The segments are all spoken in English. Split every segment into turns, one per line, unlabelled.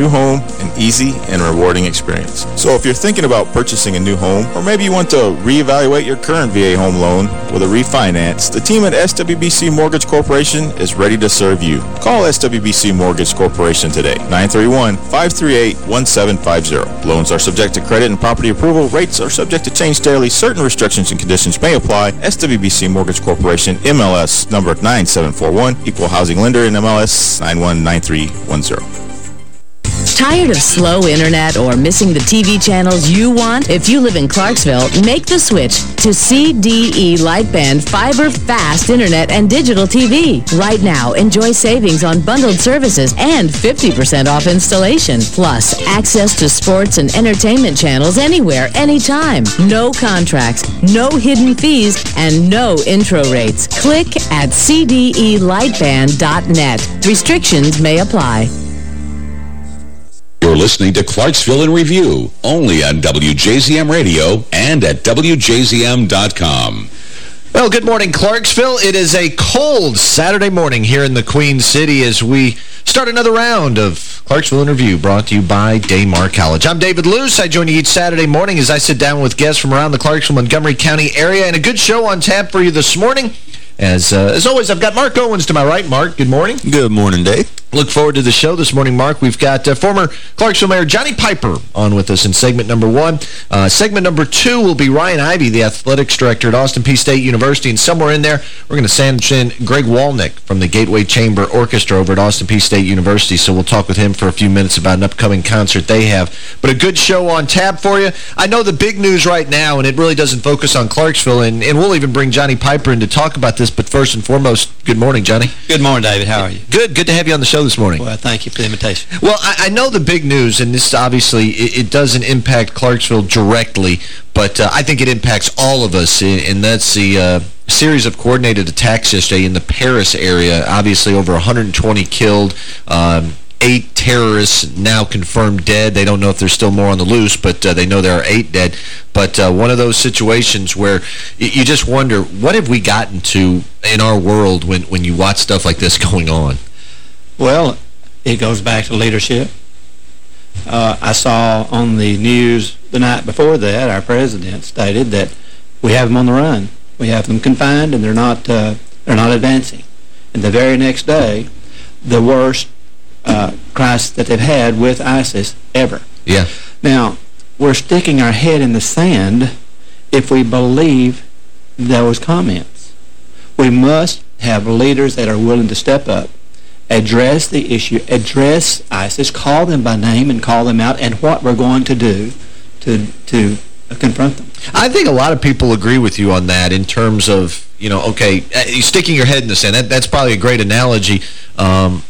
new home an easy and rewarding experience. So if you're thinking about purchasing a new home, or maybe you want to reevaluate your current VA home loan with a refinance, the team at SWBC Mortgage Corporation is ready to serve you. Call SWBC Mortgage Corporation today, 931-538-1750. Loans are subject to credit and property approval. Rates are subject to change daily. Certain restrictions and conditions may apply. SWBC Mortgage Corporation, MLS number 9741, Equal Housing Lender in MLS 919310.
Tired of slow internet or missing the TV channels you want? If you live in Clarksville, make the switch to CDE Lightband Fiber Fast Internet and Digital TV. Right now, enjoy savings on bundled services and 50% off installation. Plus, access to sports and entertainment channels anywhere, anytime. No contracts, no hidden fees, and no intro rates. Click at cdelightband.net. Restrictions may apply.
You're listening to Clarksville in Review, only on WJZM Radio and at WJZM.com.
Well, good morning, Clarksville. It is a cold Saturday morning here in the Queen City as we start another round of Clarksville in Review brought to you by Daymar College. I'm David Luce. I join you each Saturday morning as I sit down with guests from around the Clarksville-Montgomery County area and a good show on tap for you this morning. As, uh, as always, I've got Mark Owens to my right. Mark, good morning.
Good morning, Dave.
Look forward to the show this morning, Mark. We've got uh, former Clarksville Mayor Johnny Piper on with us in segment number one. Uh, segment number two will be Ryan Ivey, the athletics director at Austin Peay State University. And somewhere in there, we're going to sandwich in Greg Wolynec from the Gateway Chamber Orchestra over at Austin Peay State University. So we'll talk with him for a few minutes about an upcoming concert they have. But a good show on tap for you. I know the big news right now, and it really doesn't focus on Clarksville, and, and we'll even bring Johnny Piper in to talk about this. But first and foremost, good morning, Johnny.
Good morning, David. How are you?
Good. Good to have you on the show this morning.
Well, thank you for the invitation.
Well, I, I know the big news, and this obviously, it, it doesn't impact Clarksville directly, but uh, I think it impacts all of us, and that's the uh, series of coordinated attacks yesterday in the Paris area. Obviously, over 120 killed, um, eight terrorists now confirmed dead. They don't know if there's still more on the loose, but uh, they know there are eight dead. But uh, one of those situations where you just wonder, what have we gotten to in our world when, when you watch stuff like this going on?
Well, it goes back to leadership. Uh, I saw on the news the night before that, our president stated that we have them on the run. We have them confined, and they're not uh, they're not advancing. And the very next day, the worst uh, crisis that they've had with ISIS ever.
Yeah.
Now, we're sticking our head in the sand if we believe those comments. We must have leaders that are willing to step up address the issue, address ISIS, call them by name and call them out, and what we're going to do to to confront them.
I think a lot of people agree with you on that in terms of, you know, okay, uh, sticking your head in the sand. That, that's probably a great analogy. Um,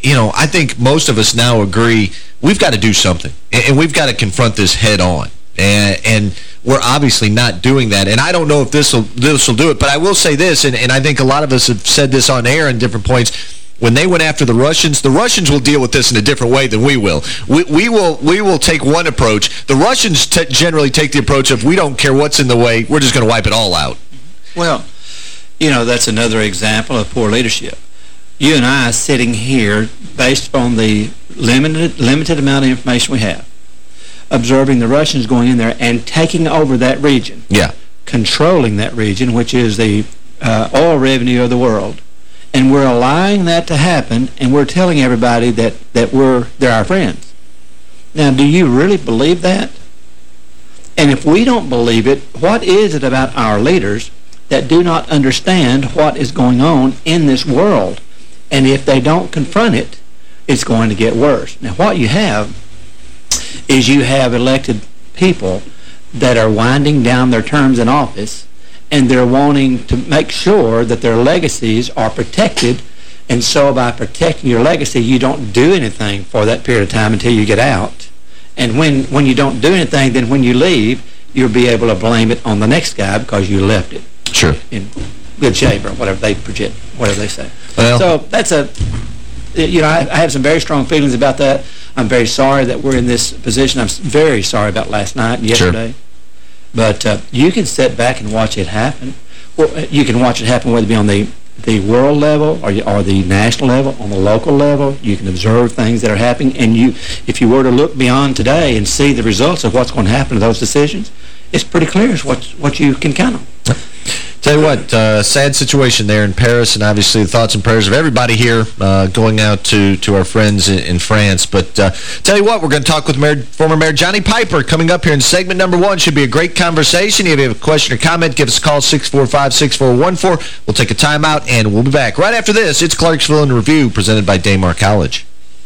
you know, I think most of us now agree we've got to do something, and we've got to confront this head on. And, and, we're obviously not doing that. And I don't know if this will this will do it, but I will say this, and, and I think a lot of us have said this on air in different points when they went after the Russians, the Russians will deal with this in a different way than we will. We, we will we will take one approach. The Russians generally take the approach of we don't care what's in the way, we're just going to wipe it all out.
Well, you know, that's another example of poor leadership. You and I sitting here based on the limited limited amount of information we have, observing the Russians going in there and taking over that region.
Yeah.
Controlling that region, which is the uh, oil revenue of the world and we're allowing that to happen, and we're telling everybody that, that we're they're our friends. Now, do you really believe that? And if we don't believe it, what is it about our leaders that do not understand what is going on in this world? And if they don't confront it, it's going to get worse. Now, what you have is you have elected people that are winding down their terms in office and they're wanting to make sure that their legacies are protected. And so by protecting your legacy you don't do anything for that period of time until you get out. And when when you don't do anything then when you leave you'll be able to blame it on the next guy because you left it.
Sure.
In good shape or whatever they project whatever they say.
Well,
so that's a you know I, I have some very strong feelings about that. I'm very sorry that we're in this position. I'm very sorry about last night and yesterday.
sure.
But uh, you can sit back and watch it happen. Well, uh, you can watch it happen whether it be on the the world level or, or the national level, on the local level. You can observe things that are happening. And you, if you were to look beyond today and see the results of what's going to happen to those decisions, it's pretty clear what, what you can count on.
Tell you what, uh, sad situation there in Paris, and obviously the thoughts and prayers of everybody here uh, going out to, to our friends in, in France. But uh, tell you what, we're going to talk with Mayor, former Mayor Johnny Piper coming up here in segment number one. Should be a great conversation. If you have a question or comment, give us a call, 645-6414. We'll take a timeout, and we'll be back. Right after this, it's Clarksville in Review, presented by Daymar College.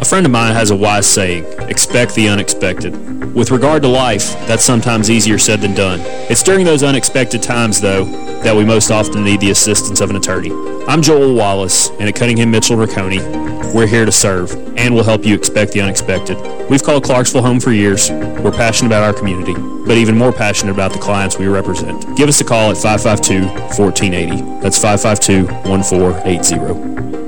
A friend of mine has a wise saying, expect the unexpected. With regard to life, that's sometimes easier said than done. It's during those unexpected times, though, that we most often need the assistance of an attorney. I'm Joel Wallace, and at Cunningham Mitchell Rocconi, we're here to serve, and we'll help you expect the unexpected. We've called Clarksville home for years. We're passionate about our community, but even more passionate about the clients we represent. Give us a call at 552-1480. That's 552-1480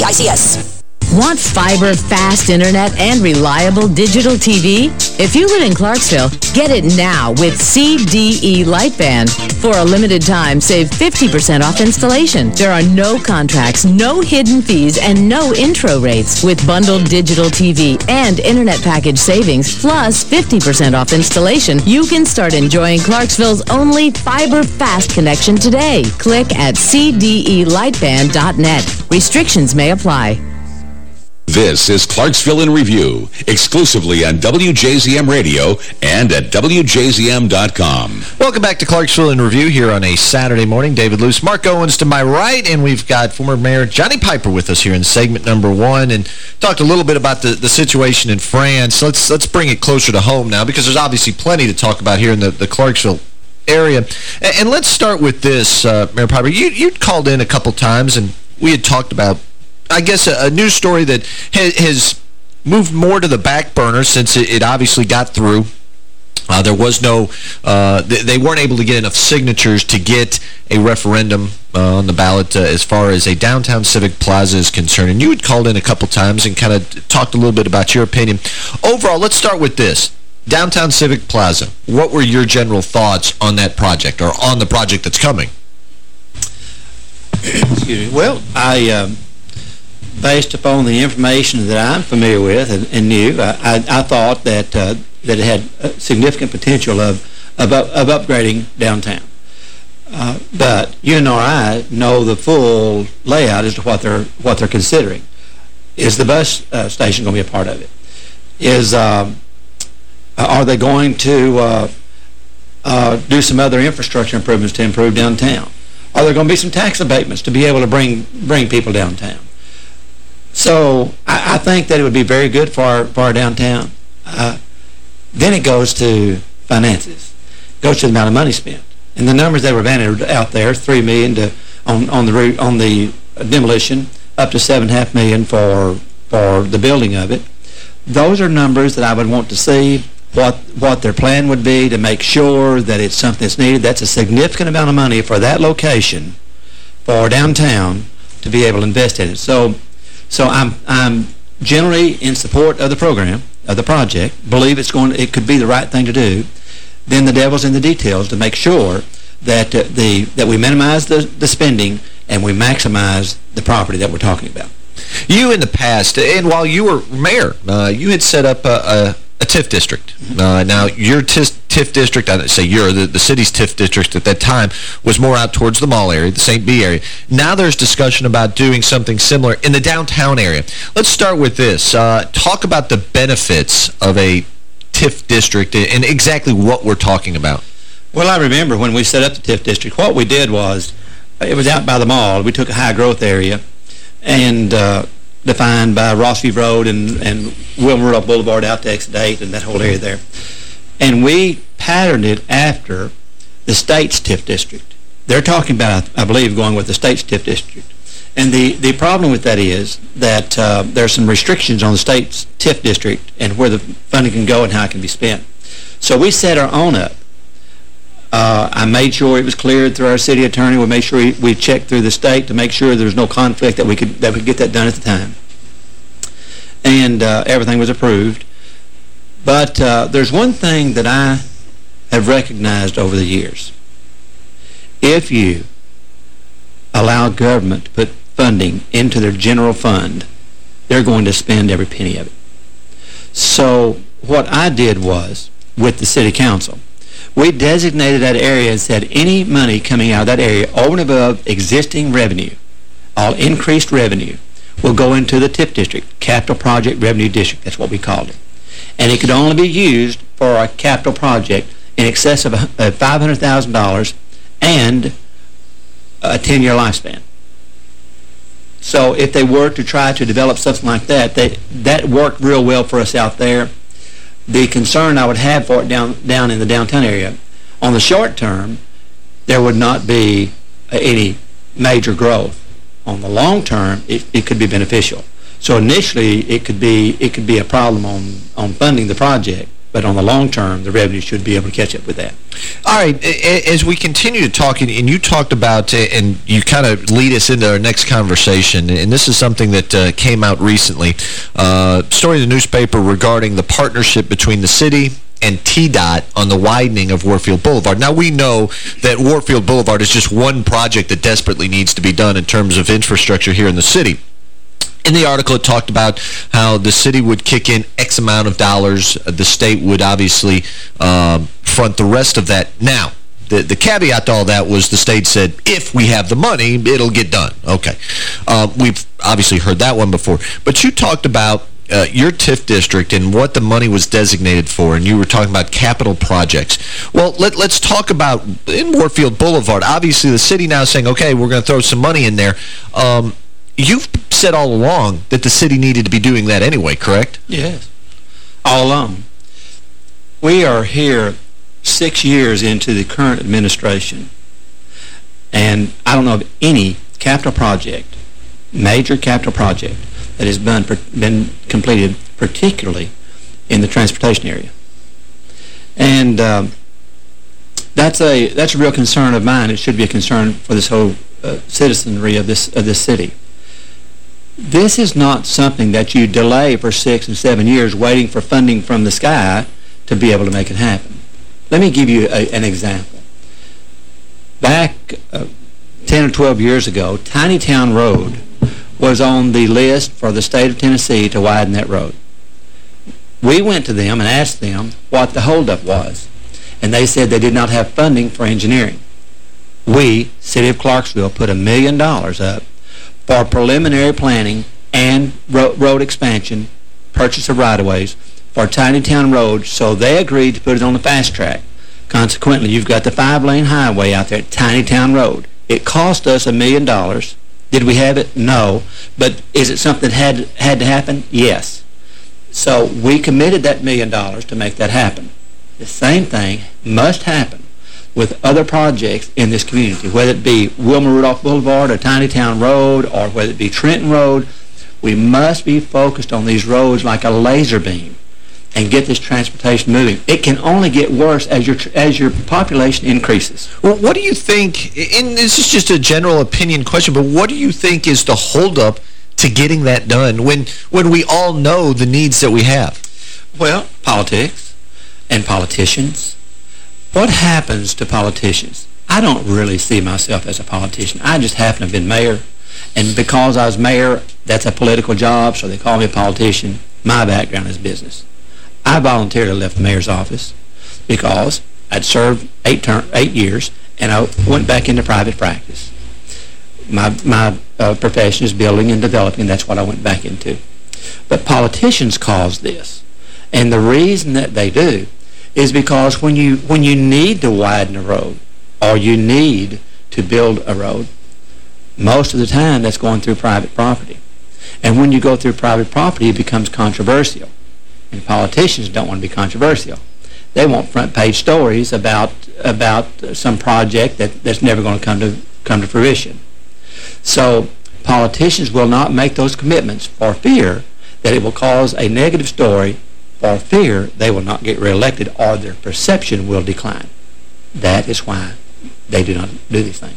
ACICS.
Want fiber, fast internet, and reliable digital TV? If you live in Clarksville, get it now with CDE Lightband. For a limited time, save 50% off installation. There are no contracts, no hidden fees, and no intro rates. With bundled digital TV and internet package savings, plus 50% off installation, you can start enjoying Clarksville's only fiber fast connection today. Click at cdelightband.net. Restrictions may apply.
This is Clarksville in Review, exclusively on WJZM Radio and at WJZM.com.
Welcome back to Clarksville in Review here on a Saturday morning. David Luce, Mark Owens to my right, and we've got former Mayor Johnny Piper with us here in segment number one, and talked a little bit about the, the situation in France. Let's let's bring it closer to home now, because there's obviously plenty to talk about here in the, the Clarksville area. And, and let's start with this, uh, Mayor Piper. You, you'd called in a couple times, and we had talked about I guess, a, a news story that has, has, moved more to the back burner since it, it obviously got through. Uh, there was no, uh, th they weren't able to get enough signatures to get a referendum uh, on the ballot uh, as far as a downtown civic plaza is concerned. And you had called in a couple times and kind of talked a little bit about your opinion. Overall, let's start with this. Downtown Civic Plaza, what were your general thoughts on that project or on the project that's coming?
Excuse me. Well, I... Um based upon the information that I'm familiar with and, and knew, I, I, I, thought that uh, that it had significant potential of, of, of upgrading downtown. Uh, but I know the full layout as to what they're what they're considering. Is the bus uh, station going to be a part of it? Is um, are they going to uh, uh, do some other infrastructure improvements to improve downtown? Are there going to be some tax abatements to be able to bring bring people downtown? So I, I, think that it would be very good for our, for our downtown. Uh, then it goes to finances. Goes to the amount of money spent. And the numbers that were bandied out there, 3 million to, on, on, the, on the demolition, up to 7.5 million for, for the building of it. Those are numbers that I would want to see what what their plan would be to make sure that it's something that's needed. That's a significant amount of money for that location, for downtown, to be able to invest in it. So, so I'm I'm generally in support of the program, of the project, believe it's going, to, it could be the right thing to do. Then the devil's in the details to make sure that uh, the that we minimize the, the spending and we maximize the property that we're talking about.
You in the past, and while you were mayor, uh, you had set up a, a, a TIF district. Uh, now, your TIF district, I say your, the, the city's TIF district at that time was more out towards the mall area, the St. B area. Now there's discussion about doing something similar in the downtown area. Let's start with this. Uh, talk about the benefits of a TIF district and exactly what we're talking about.
Well, I remember when we set up the TIF district, what we did was, it was out by the mall. We took a high-growth area and uh, defined by Rossview Road and, and Rudolph Boulevard out to 8 and that whole area there. And we patterned it after the state's TIF district. They're talking about, I believe, going with the state's TIF district. And the, the problem with that is that uh, there are some restrictions on the state's TIF district and where the funding can go and how it can be spent. So we set our own up uh, I made sure it was cleared through our city attorney. We made sure we, checked through the state to make sure there was no conflict that we could that we could get that done at the time. And uh, everything was approved. But uh, there's one thing that I have recognized over the years. If you allow government to put funding into their general fund, they're going to spend every penny of it. So what I did was, with the city council, we designated that area and said any money coming out of that area over and above existing revenue, all increased revenue, will go into the TIF district, Capital Project Revenue District. That's what we called it. And it could only be used for a capital project in excess of uh, $500,000 and a 10-year lifespan. So if they were to try to develop something like that, they, that worked real well for us out there the concern I would have for it down down in the downtown area. On the short term, there would not be any major growth. On the long term, it, it could be beneficial. So initially, it could be it could be a problem on on funding the project. But on the long term, the revenue should be able to catch up with that.
All right. As we continue to talk, and you talked about, and you kind of lead us into our next conversation, and this is something that uh, came out recently, uh, story in the newspaper regarding the partnership between the city and TDOT on the widening of Warfield Boulevard. Now, we know that Warfield Boulevard is just one project that desperately needs to be done in terms of infrastructure here in the city. In the article, it talked about how the city would kick in X amount of dollars. The state would obviously um, front the rest of that. Now, the, the caveat to all that was the state said, if we have the money, it'll get done. Okay. Uh, we've obviously heard that one before. But you talked about uh, your TIF district and what the money was designated for, and you were talking about capital projects. Well, let, let's talk about in Warfield Boulevard. Obviously, the city now saying, okay, we're going to throw some money in there. Um, you've said all along that the city needed to be doing that anyway, correct?
Yes, all along. We are here six years into the current administration, and I don't know of any capital project, major capital project, that has been, been completed, particularly in the transportation area. And um, that's a that's a real concern of mine. It should be a concern for this whole uh, citizenry of this of this city. This is not something that you delay for six and seven years waiting for funding from the sky to be able to make it happen. Let me give you a, an example. Back uh, 10 or 12 years ago, Tiny Town Road was on the list for the state of Tennessee to widen that road. We went to them and asked them what the holdup was, and they said they did not have funding for engineering. We, City of Clarksville, put a million dollars up for preliminary planning and ro road expansion, purchase of right-of-ways for Tiny Town Road, so they agreed to put it on the fast track. Consequently, you've got the five-lane highway out there at Tiny Town Road. It cost us a million dollars. Did we have it? No. But is it something that had, had to happen? Yes. So we committed that million dollars to make that happen. The same thing must happen with other projects in this community, whether it be Wilma Rudolph Boulevard or Tiny Town Road or whether it be Trenton Road, we must be focused on these roads like a laser beam. and get this transportation moving. It can only get worse as your as your population increases.
Well, what do you think, and this is just a general opinion question, but what do you think is the holdup to getting that done when, when we all know the needs that we have?
Well, politics and politicians. What happens to politicians? I don't really see myself as a politician. I just happen to have been mayor. And because I was mayor, that's a political job, so they call me a politician. My background is business. I voluntarily left the mayor's office because I'd served eight, term, eight years, and I went back into private practice. My, my uh, profession is building and developing, and that's what I went back into. But politicians cause this. And the reason that they do is because when you, when you need to widen a road, or you need to build a road, most of the time that's going through private property. And when you go through private property, it becomes controversial. And politicians don't want to be controversial. They want front-page stories about about some project that, that's never going to come to come to fruition. So politicians will not make those commitments for fear that it will cause a negative story for fear they will not get reelected or their perception will decline. That is why they do not do these things.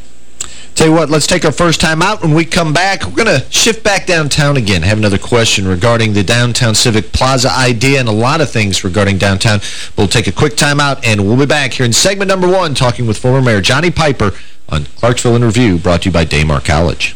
Tell you what, let's take our first time out. When we come back, we're going to shift back downtown again. I have another question regarding the Downtown Civic Plaza idea and a lot of things regarding downtown. We'll take a quick time out, and we'll be back here in segment number one talking with former Mayor Johnny Piper on Clarksville in Review, brought to you by Daymar College.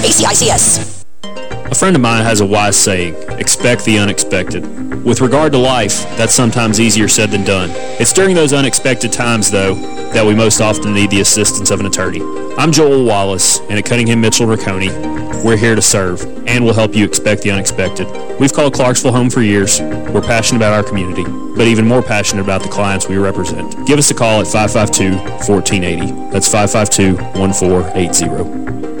ACICS.
A friend of mine has a wise saying, expect the unexpected. With regard to life, that's sometimes easier said than done. It's during those unexpected times, though, that we most often need the assistance of an attorney. I'm Joel Wallace, and at Cunningham Mitchell Rocconi, we're here to serve, and we'll help you expect the unexpected. We've called Clarksville home for years. We're passionate about our community, but even more passionate about the clients we represent. Give us a call at 552-1480. That's 552-1480.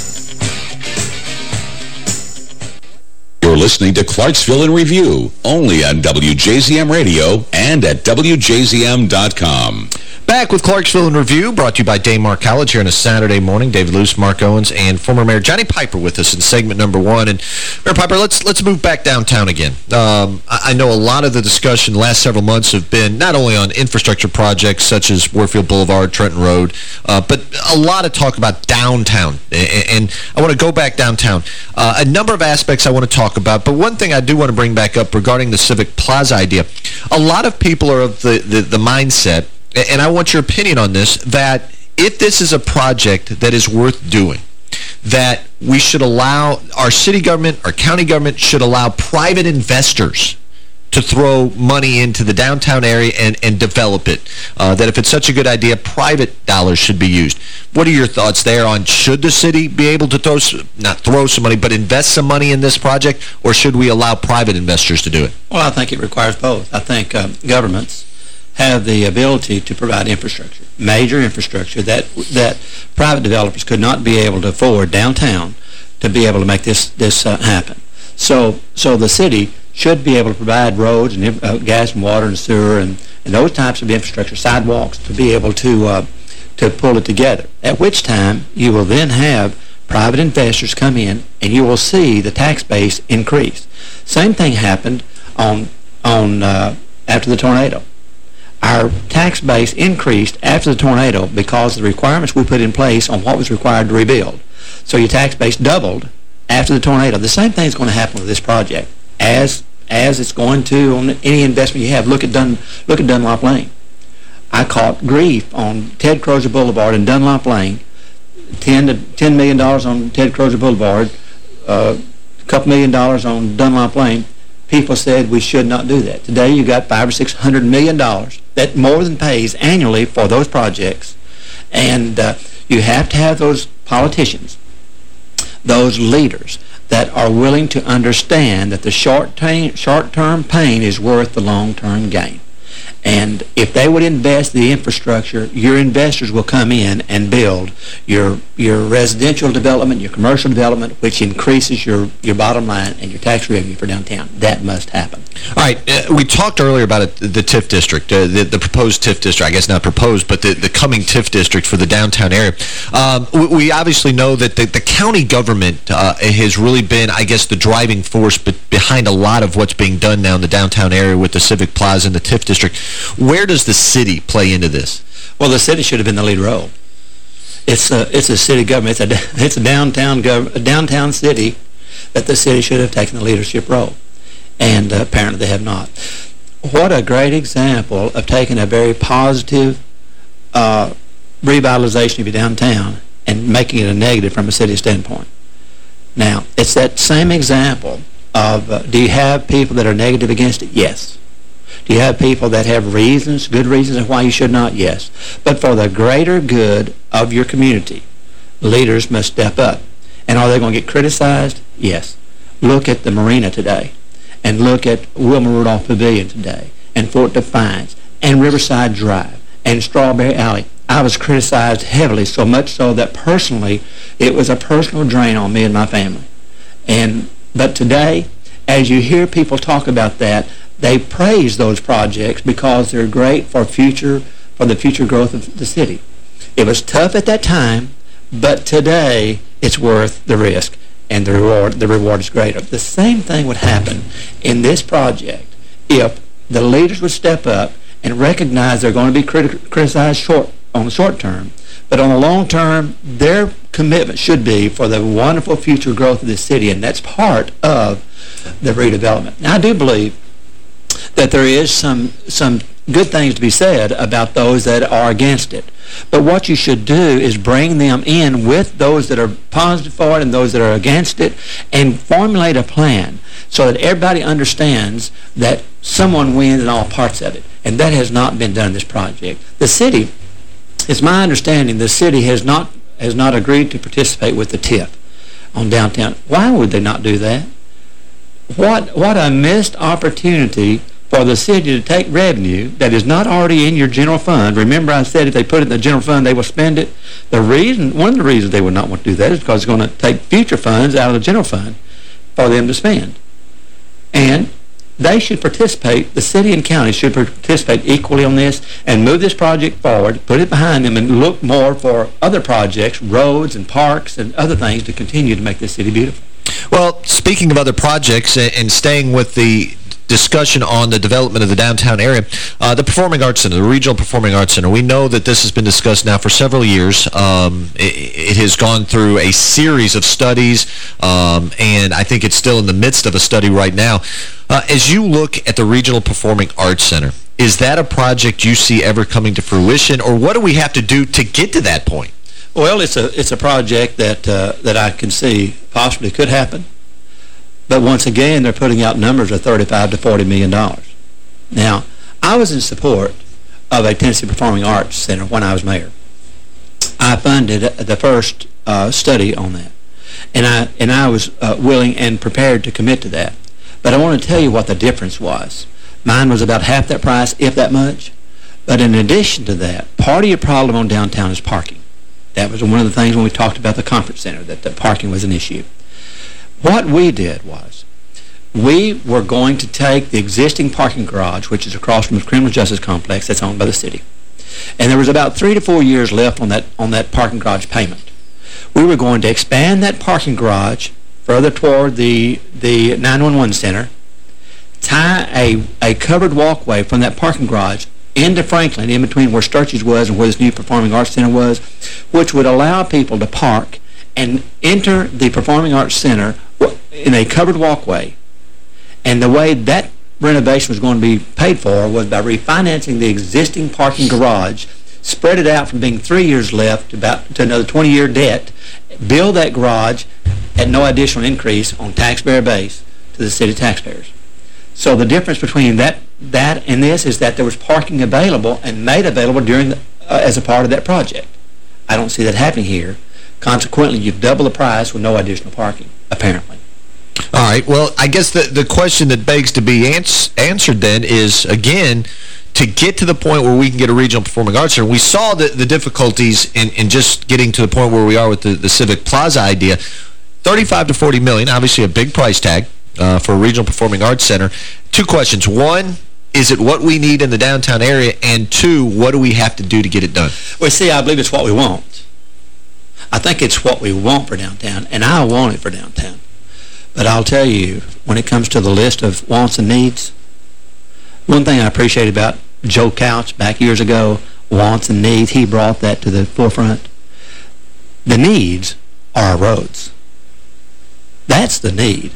You're listening to Clarksville in Review, only on WJZM Radio and at WJZM.com.
Back with Clarksville in Review, brought to you by Daymar College here on a Saturday morning. David Luce, Mark Owens, and former Mayor Johnny Piper with us in segment number one. And Mayor Piper, let's let's move back downtown again. Um, I, I, know a lot of the discussion the last several months have been not only on infrastructure projects such as Warfield Boulevard, Trenton Road, uh, but a lot of talk about downtown. And, and I want to go back downtown. Uh, a number of aspects I want to talk about, but one thing I do want to bring back up regarding the Civic Plaza idea. A lot of people are of the, the, the mindset and I want your opinion on this, that if this is a project that is worth doing, that we should allow, our city government, our county government should allow private investors to throw money into the downtown area and, and develop it. Uh, that if it's such a good idea, private dollars should be used. What are your thoughts there on should the city be able to throw, not throw some money, but invest some money in this project, or should we allow private investors to do it?
Well, I think it requires both. I think uh, governments have the ability to provide infrastructure, major infrastructure that that private developers could not be able to afford downtown to be able to make this this uh, happen. So so the city should be able to provide roads and uh, gas and water and sewer and, and those types of infrastructure, sidewalks, to be able to uh, to pull it together. At which time you will then have private investors come in and you will see the tax base increase. Same thing happened on on uh, after the tornado. Our tax base increased after the tornado because the requirements we put in place on what was required to rebuild. So your tax base doubled after the tornado. The same thing is going to happen with this project as as it's going to on any investment you have. Look at Dun look at Dunlop Lane. I caught grief on Ted Crozier Boulevard and Dunlop Lane, 10 to $10 million on Ted Crozier Boulevard, uh, a couple million dollars on Dunlop Lane. People said we should not do that. Today you got five or six hundred million dollars that more than pays annually for those projects. And uh, you have to have those politicians, those leaders that are willing to understand that the short-term short term pain is worth the long-term gain. And if they would invest the infrastructure, your investors will come in and build your your residential development, your commercial development, which increases your, your bottom line and your tax revenue for downtown. That must happen.
All right. Uh, we talked earlier about it, the TIF district, uh, the, the proposed TIF district. I guess not proposed, but the, the coming TIF district for the downtown area. Um, we, we, obviously know that the, the county government uh, has really been, I guess, the driving force behind a lot of what's being done now in the downtown area with the Civic Plaza and the TIF district. Where does the city play into this?
Well, the city should have been the lead role. It's a, it's a city government. It's a, it's a downtown gov a downtown city that the city should have taken the leadership role. And uh, apparently they have not. What a great example of taking a very positive uh, revitalization of your downtown and making it a negative from a city standpoint. Now, it's that same example of, uh, do you have people that are negative against it? Yes. You have people that have reasons, good reasons why you should not? Yes. But for the greater good of your community, leaders must step up. And are they going to get criticized? Yes. Look at the marina today. And look at Wilma Rudolph Pavilion today. And Fort Defiance. And Riverside Drive. And Strawberry Alley. I was criticized heavily, so much so that personally, it was a personal drain on me and my family. And But today, as you hear people talk about that, they praise those projects because they're great for future for the future growth of the city. It was tough at that time, but today it's worth the risk and the reward the reward is greater. The same thing would happen in this project if the leaders would step up and recognize they're going to be criti criticized short on the short term, but on the long term, their commitment should be for the wonderful future growth of the city, and that's part of the redevelopment. Now, I do believe that there is some some good things to be said about those that are against it. But what you should do is bring them in with those that are positive for it and those that are against it and formulate a plan so that everybody understands that someone wins in all parts of it. And that has not been done in this project. The city, it's my understanding, the city has not has not agreed to participate with the TIF on downtown. Why would they not do that? What what a missed opportunity for the city to take revenue that is not already in your general fund. Remember I said if they put it in the general fund, they will spend it. The reason, one of the reasons they would not want to do that is because it's going to take future funds out of the general fund for them to spend. And they should participate, the city and county should participate equally on this and move this project forward, put it behind them, and look more for other projects, roads and parks and other things to continue to make this city beautiful.
Well, speaking of other projects and staying with the discussion on the development of the downtown area. Uh, the Performing Arts Center, the Regional Performing Arts Center, we know that this has been discussed now for several years. Um, it, it, has gone through a series of studies, um, and I think it's still in the midst of a study right now. Uh, as you look at the Regional Performing Arts Center, is that a project you see ever coming to fruition, or what do we have to do to get to that point?
Well, it's a it's a project that uh, that I can see possibly could happen. But once again, they're putting out numbers of 35 to 40 million dollars. Now, I was in support of a Tennessee Performing Arts Center when I was mayor. I funded the first uh, study on that. And I, and I was uh, willing and prepared to commit to that. But I want to tell you what the difference was. Mine was about half that price, if that much. But in addition to that, part of your problem on downtown is parking. That was one of the things when we talked about the conference center, that the parking was an issue. What we did was, we were going to take the existing parking garage, which is across from the criminal justice complex that's owned by the city, and there was about three to four years left on that, on that parking garage payment. We were going to expand that parking garage further toward the, the 911 center, tie a, a covered walkway from that parking garage into Franklin, in between where Sturch's was and where this new Performing Arts Center was, which would allow people to park and enter the Performing Arts Center in a covered walkway. And the way that renovation was going to be paid for was by refinancing the existing parking garage, spread it out from being three years left to, about, to another 20-year debt, build that garage at no additional increase on taxpayer base to the city taxpayers. So the difference between that that and this is that there was parking available and made available during the, uh, as a part of that project. I don't see that happening here. Consequently, you've doubled the price with no additional parking, apparently.
All right. Well, I guess the, the question that begs to be ans answered then is, again, to get to the point where we can get a regional performing arts center. We saw the, the difficulties in, in just getting to the point where we are with the, the Civic Plaza idea. 35 to 40 million, obviously a big price tag uh, for a regional performing arts center. Two questions. One, is it what we need in the downtown area? And two, what do we have to do to get it done?
Well, see, I believe it's what we want. I think it's what we want for downtown, and I want it for downtown. But I'll tell you, when it comes to the list of wants and needs, one thing I appreciate about Joe Couch back years ago, wants and needs, he brought that to the forefront. The needs are our roads. That's the need.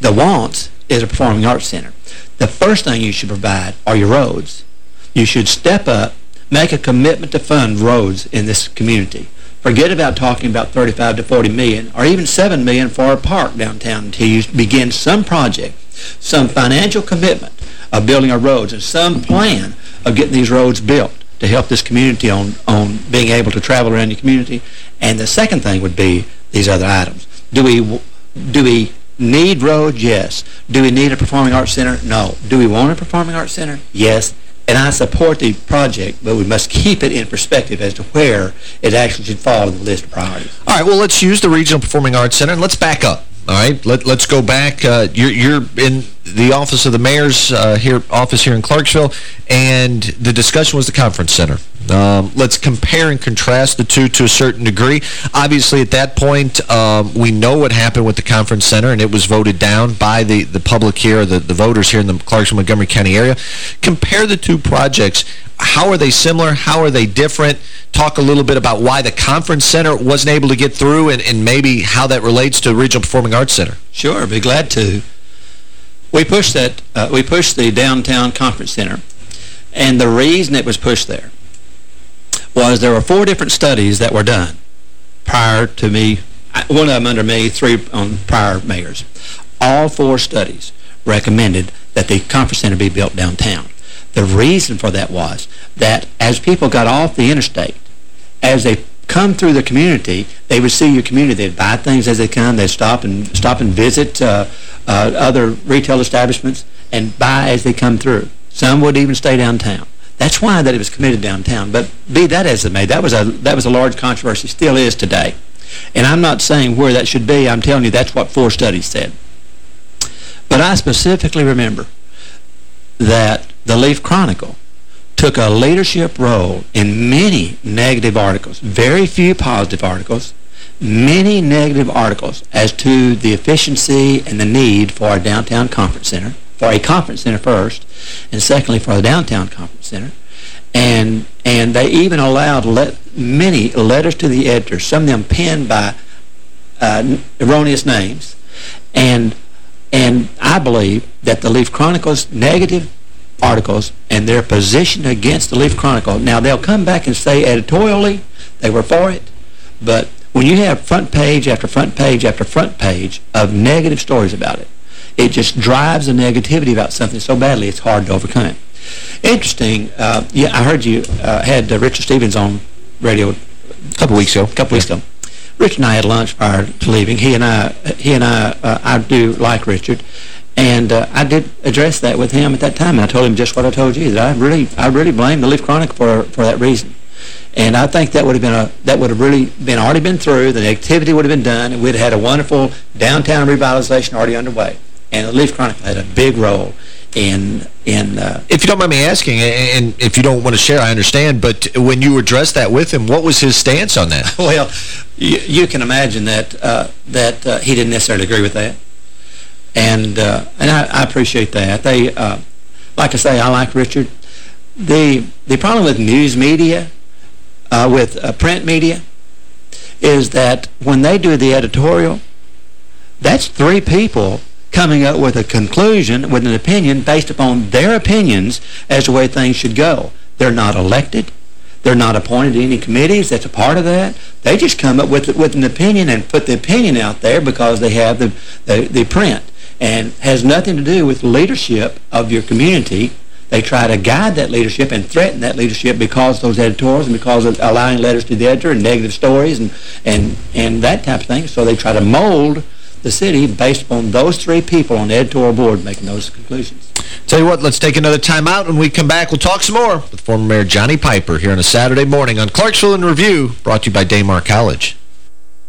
The wants is a performing arts center. The first thing you should provide are your roads. You should step up, make a commitment to fund roads in this community. Forget about talking about 35 to 40 million or even 7 million for a park downtown until you begin some project, some financial commitment of building our roads and some plan of getting these roads built to help this community on, on being able to travel around the community. And the second thing would be these other items. Do we, do we need roads? Yes. Do we need a performing arts center? No. Do we want a performing arts center? Yes. And I support the project, but we must keep it in perspective as to where it actually should fall in the list of priorities.
All right, well, let's use the Regional Performing Arts Center, and let's back up. All right, Let, let's go back. Uh, you're, you're in the office of the mayor's uh, here office here in Clarksville, and the discussion was the conference center. Um, let's compare and contrast the two to a certain degree. Obviously, at that point, um, we know what happened with the conference center, and it was voted down by the, the public here, the, the voters here in the Clarksville-Montgomery County area. Compare the two projects. How are they similar? How are they different? Talk a little bit about why the conference center wasn't able to get through and, and maybe how that relates to the Regional Performing Arts Center.
Sure, be glad to. We pushed that. Uh, we pushed the downtown conference center, and the reason it was pushed there was there were four different studies that were done prior to me, one of them under me, three on prior mayors. All four studies recommended that the conference center be built downtown. The reason for that was that as people got off the interstate, as they come through the community, they would see your community. They'd buy things as they come. They'd stop and stop and visit uh, uh, other retail establishments and buy as they come through. Some would even stay downtown. That's why that it was committed downtown. But be that as it may, that was a that was a large controversy, still is today. And I'm not saying where that should be. I'm telling you that's what four studies said. But I specifically remember that the Leaf Chronicle took a leadership role in many negative articles, very few positive articles, many negative articles as to the efficiency and the need for a downtown conference center, for a conference center first, and secondly for the downtown conference center. And and they even allowed let, many letters to the editor, some of them penned by uh, erroneous names. And and I believe that the Leaf Chronicle's negative articles and their position against the Leaf Chronicle, now they'll come back and say editorially they were for it, but when you have front page after front page after front page of negative stories about it, it just drives the negativity about something so badly it's hard to overcome it. Interesting. Uh, yeah, I heard you uh, had uh, Richard Stevens on radio a
couple weeks ago. A
couple weeks ago. Richard and I had lunch prior to leaving. He and I, he and I, uh, I do like Richard, and uh, I did address that with him at that time. And I told him just what I told you that I really, I really blame the Leaf Chronicle for for that reason. And I think that would have been a that would have really been already been through. The activity would have been done, and we'd have had a wonderful downtown revitalization already underway. And the Leaf Chronicle had a big role in in. Uh,
if you don't mind me asking, and if you don't want to share, I understand. But when you addressed that with him, what was his stance on that?
well, you, you can imagine that uh, that uh, he didn't necessarily agree with that, and uh, and I, I, appreciate that. They, uh, like I say, I like Richard. The the problem with news media, uh, with print media, is that when they do the editorial, that's three people coming up with a conclusion, with an opinion based upon their opinions as to the way things should go. They're not elected. They're not appointed to any committees that's a part of that. They just come up with with an opinion and put the opinion out there because they have the, the, the print and has nothing to do with leadership of your community. They try to guide that leadership and threaten that leadership because of those editorials and because of allowing letters to the editor and negative stories and, and, and that type of thing. So they try to mold the city based upon those three people on the editorial board making those conclusions.
Tell you what, let's take another time out. When we come back, we'll talk some more with former Mayor Johnny Piper here on a Saturday morning on Clarksville in Review, brought to you by Daymar College.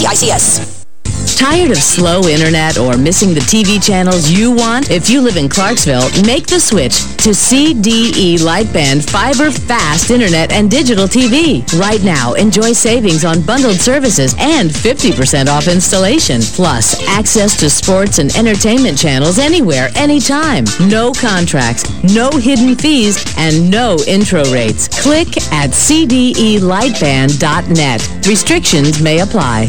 ACICS.
Tired of slow internet or missing the TV channels you want? If you live in Clarksville, make the switch to CDE Lightband Fiber Fast Internet and Digital TV. Right now, enjoy savings on bundled services and 50% off installation. Plus, access to sports and entertainment channels anywhere, anytime. No contracts, no hidden fees, and no intro rates. Click at cdelightband.net. Restrictions may apply.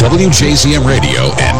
WJZM Radio and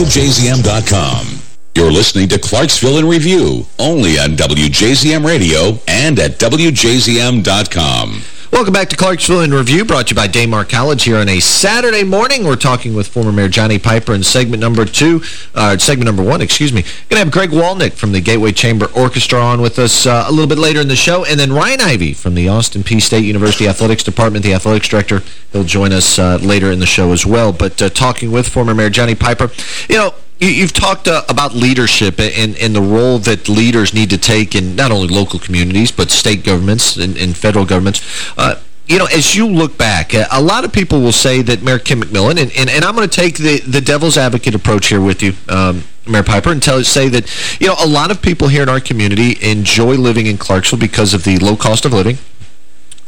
WJZM.com. You're listening to Clarksville in Review, only on WJZM Radio and at WJZM.com.
Welcome back to Clarksville in Review, brought to you by Daymar College here on a Saturday morning. We're talking with former Mayor Johnny Piper in segment number two, uh, segment number one, excuse me. Going to have Greg Wolynec from the Gateway Chamber Orchestra on with us uh, a little bit later in the show, and then Ryan Ivey from the Austin Peay State University Athletics Department, the athletics director. He'll join us uh, later in the show as well. But uh, talking with former Mayor Johnny Piper, you know, You've talked uh, about leadership and, and the role that leaders need to take in not only local communities, but state governments and, and federal governments. Uh, you know, as you look back, a lot of people will say that Mayor Kim McMillan, and, and, and I'm going to take the, the devil's advocate approach here with you, um, Mayor Piper, and tell say that, you know, a lot of people here in our community enjoy living in Clarksville because of the low cost of living,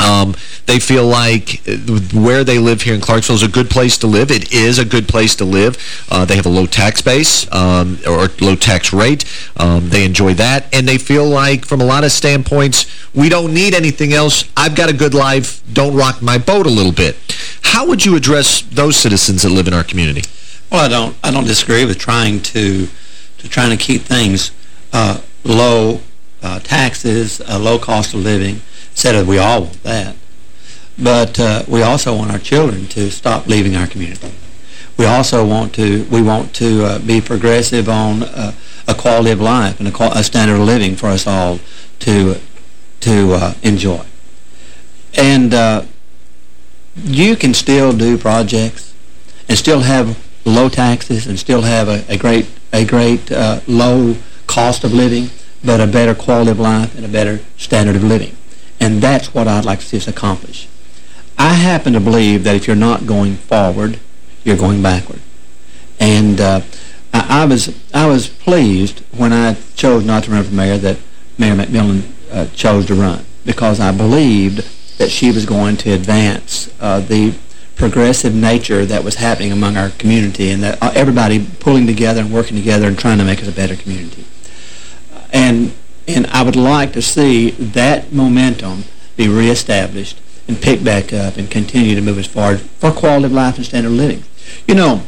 um, they feel like uh, where they live here in Clarksville is a good place to live. It is a good place to live. Uh, they have a low tax base um, or low tax rate. Um, they enjoy that. And they feel like, from a lot of standpoints, we don't need anything else. I've got a good life. Don't rock my boat a little bit. How would you address those citizens that live in our community?
Well, I don't. I don't disagree with trying to to trying to keep things uh, low uh, taxes, a low cost of living, said that we all want that. But uh, we also want our children to stop leaving our community. We also want to we want to uh, be progressive on uh, a quality of life and a, a, standard of living for us all to to uh, enjoy. And uh, you can still do projects and still have low taxes and still have a, a great a great uh, low cost of living, but a better quality of life and a better standard of living. And that's what I'd like to see us accomplish. I happen to believe that if you're not going forward, you're going backward. And uh, I, I, was I was pleased when I chose not to run for mayor that Mayor McMillan uh, chose to run because I believed that she was going to advance uh, the progressive nature that was happening among our community and that uh, everybody pulling together and working together and trying to make us a better community. And and I would like to see that momentum be reestablished and pick back up and continue to move us forward for quality of life and standard of living. You know,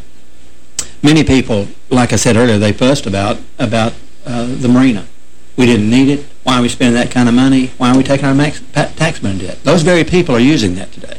many people, like I said earlier, they fussed about about uh, the marina. We didn't need it. Why are we spending that kind of money? Why are we taking our max, tax money debt? Those very people are using that today.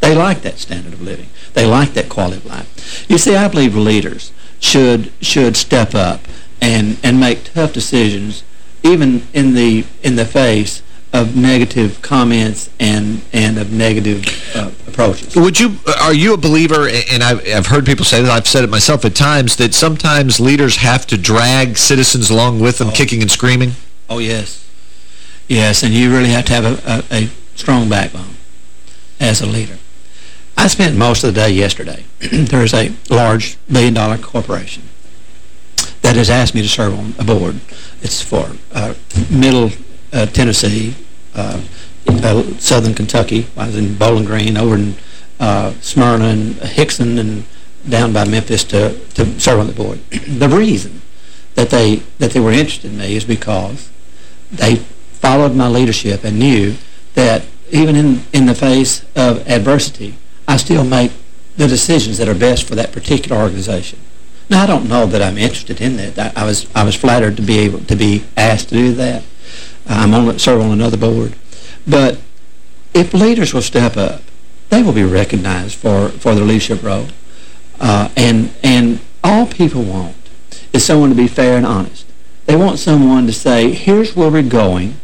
They like that standard of living. They like that quality of life. You see, I believe leaders should should step up and, and make tough decisions even in the in the face of negative comments and and of negative uh, approaches.
Would you are you a believer and I've, I've heard people say that I've said it myself at times that sometimes leaders have to drag citizens along with them oh. kicking and screaming?
Oh yes. Yes, and you really have to have a, a, a strong backbone as a leader. I spent most of the day yesterday. There's a large billion-dollar corporation that has asked me to serve on a board. It's for uh, Middle uh, Tennessee, uh, uh Southern Kentucky. I was in Bowling Green, over in uh, Smyrna and Hickson, and down by Memphis to, to serve on the board. the reason that they that they were interested in me is because they followed my leadership and knew that even in, in the face of adversity, I still make the decisions that are best for that particular organization. Now, I don't know that I'm interested in that. I, I was I was flattered to be able to be asked to do that. I'm on serve on another board, but if leaders will step up, they will be recognized for for their leadership role. Uh, and and all people want is someone to be fair and honest. They want someone to say, "Here's where we're going,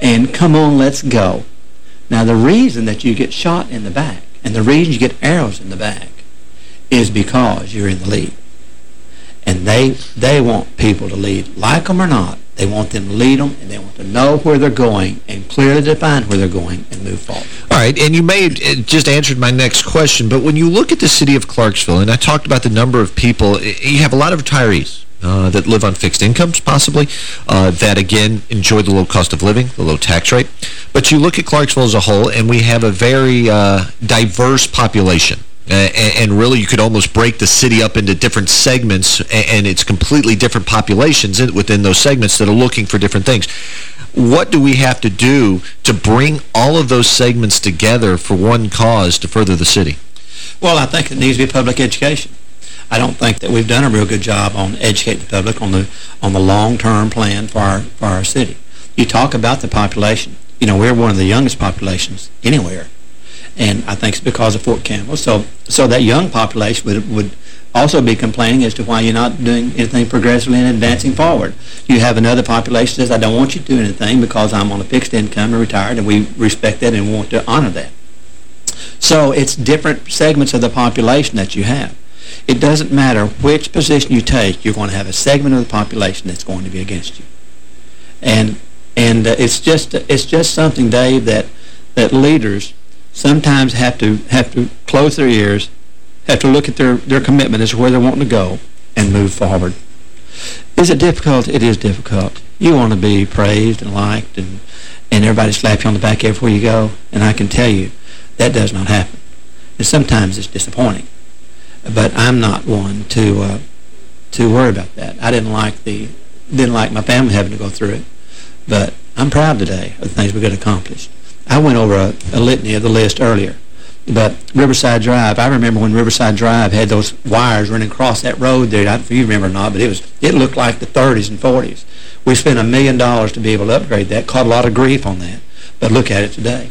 and come on, let's go." Now, the reason that you get shot in the back and the reason you get arrows in the back is because you're in the lead. And they they want people to lead, like them or not. They want them to lead them, and they want to know where they're going and clearly define where they're going and move forward.
All right, and you may have uh, just answered my next question, but when you look at the city of Clarksville, and I talked about the number of people, you have a lot of retirees. Uh, that live on fixed incomes, possibly, uh, that, again, enjoy the low cost of living, the low tax rate. But you look at Clarksville as a whole, and we have a very uh, diverse population. Uh, and, really you could almost break the city up into different segments and, it's completely different populations within those segments that are looking for different things. What do we have to do to bring all of those segments together for one cause to further the city?
Well, I think it needs to be public education. I don't think that we've done a real good job on educating the public on the on the long-term plan for our, for our city. You talk about the population. You know, we're one of the youngest populations anywhere and I think it's because of Fort Campbell. So, so that young population would would also be complaining as to why you're not doing anything progressively and advancing forward. You have another population that says, I don't want you to do anything because I'm on a fixed income and retired, and we respect that and want to honor that. So it's different segments of the population that you have. It doesn't matter which position you take, you're going to have a segment of the population that's going to be against you. And and uh, it's just it's just something, Dave, that that leaders sometimes have to have to close their ears, have to look at their, their commitment as to where they're wanting to go, and move forward. Is it difficult? It is difficult. You want to be praised and liked, and, and everybody slap you on the back everywhere you go, and I can tell you, that does not happen. And sometimes it's disappointing. But I'm not one to uh, to worry about that. I didn't like the didn't like my family having to go through it. But I'm proud today of the things we got accomplished. I went over a, a litany of the list earlier. But Riverside Drive, I remember when Riverside Drive had those wires running across that road there. I don't know if you remember or not, but it was it looked like the 30s and 40s. We spent a million dollars to be able to upgrade that. Caught a lot of grief on that. But look at it today.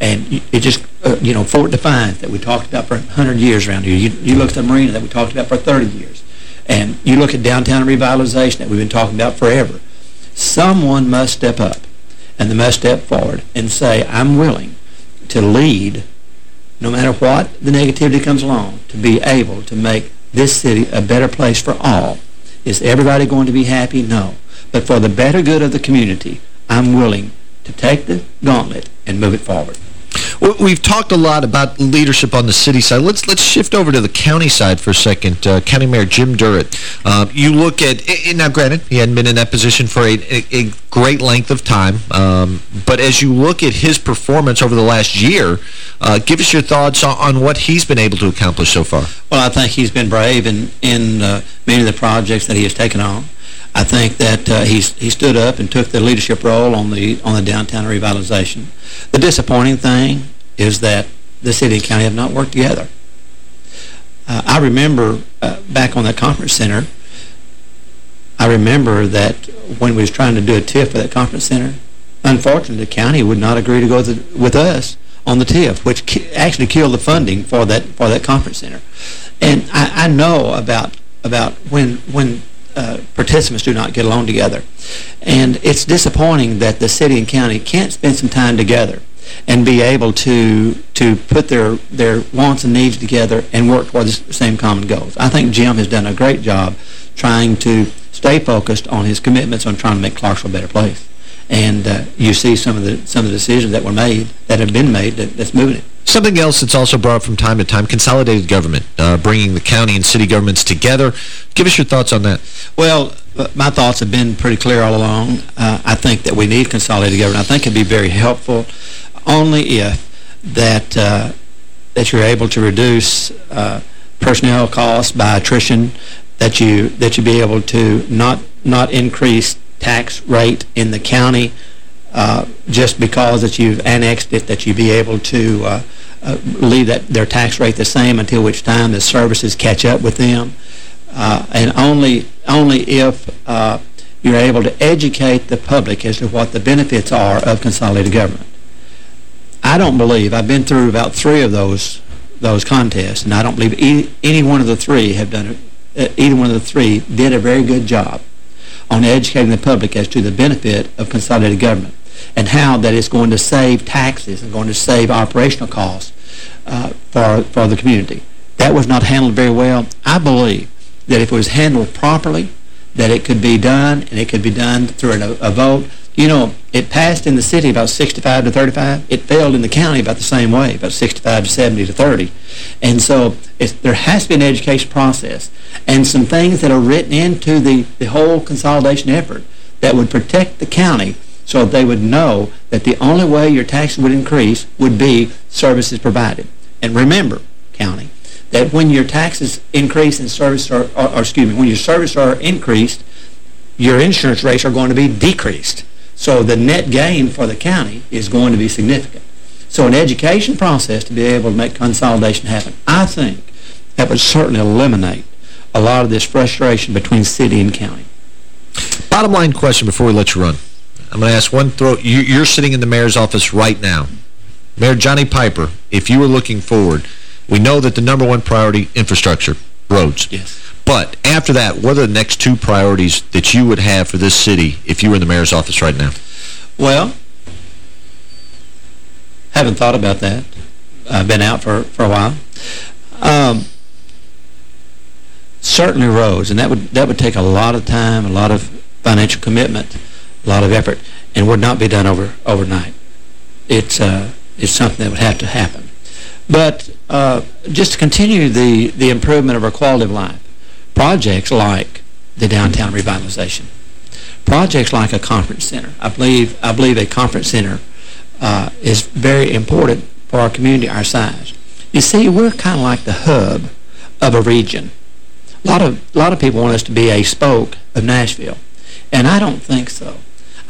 And it just, uh, you know, Fort Defiance that we talked about for 100 years around here. You, you look at the marina that we talked about for 30 years. And you look at downtown revitalization that we've been talking about forever. Someone must step up, and they must step forward and say, I'm willing to lead, no matter what the negativity comes along, to be able to make this city a better place for all. Is everybody going to be happy? No. But for the better good of the community, I'm willing to take the gauntlet and move it forward.
We've talked a lot about leadership on the city side. Let's let's shift over to the county side for a second. Uh, county Mayor Jim Durrett. Uh, you look at, now granted, he hadn't been in that position for a, a, a great length of time, um, but as you look at his performance over the last year, uh, give us your thoughts on, what he's been able to accomplish so far.
Well, I think he's been brave in, in uh, many of the projects that he has taken on. I think that uh, he stood up and took the leadership role on the on the downtown revitalization. The disappointing thing is that the city and county have not worked together. Uh, I remember uh, back on that conference center, I remember that when we was trying to do a TIF for that conference center, unfortunately the county would not agree to go the, with us on the TIF, which ki actually killed the funding for that for that conference center. And I, I know about about when when uh, participants do not get along together. And it's disappointing that the city and county can't spend some time together and be able to to put their their wants and needs together and work towards the same common goals. I think Jim has done a great job trying to stay focused on his commitments on trying to make Clarksville a better place. And uh, you see some of the some of the decisions that were made, that have been made, that, that's moving it.
Something else that's also brought up from time to time, consolidated government, uh, bringing the county and city governments together. Give us your thoughts on that.
Well, uh, my thoughts have been pretty clear all along. Uh, I think that we need consolidated government. I think it'd be very helpful only if that uh, that you're able to reduce uh, personnel costs by attrition, that you that you be able to not not increase tax rate in the county uh, just because that you've annexed it, that you be able to uh, uh, leave that their tax rate the same until which time the services catch up with them. Uh, and only only if uh, you're able to educate the public as to what the benefits are of consolidated government. I don't believe, I've been through about three of those those contests, and I don't believe any, one of the three have done, uh, either one of the three did a very good job on educating the public as to the benefit of consolidated government and how that is going to save taxes and going to save operational costs uh, for, for the community. That was not handled very well. I believe that if it was handled properly, that it could be done, and it could be done through a vote. You know, it passed in the city about 65 to 35. It failed in the county about the same way, about 65 to 70 to 30. And so there has to be an education process and some things that are written into the, the whole consolidation effort that would protect the county so they would know that the only way your taxes would increase would be services provided. And remember, county, that when your taxes increase and services are, or, or, excuse me, when your services are increased, your insurance rates are going to be decreased. So the net gain for the county is going to be significant. So an education process to be able to make consolidation happen, I think that would certainly eliminate a lot of this frustration between city and county.
Bottom line question before we let you run. I'm going to ask one throw. You're sitting in the mayor's office right now. Mayor Johnny Piper, if you were looking forward, we know that the number one priority, infrastructure, roads.
Yes.
But after that, what are the next two priorities that you would have for this city if you were in the mayor's office right now?
Well, haven't thought about that. I've been out for, for a while. Um, certainly roads, and that would that would take a lot of time, a lot of financial commitment a lot of effort, and would not be done over overnight. It's uh, is something that would have to happen. But uh, just to continue the, the improvement of our quality of life, projects like the downtown revitalization, projects like a conference center. I believe, I believe a conference center uh, is very important for our community our size. You see, we're kind of like the hub of a region. A lot of, a lot of people want us to be a spoke of Nashville, and I don't think so.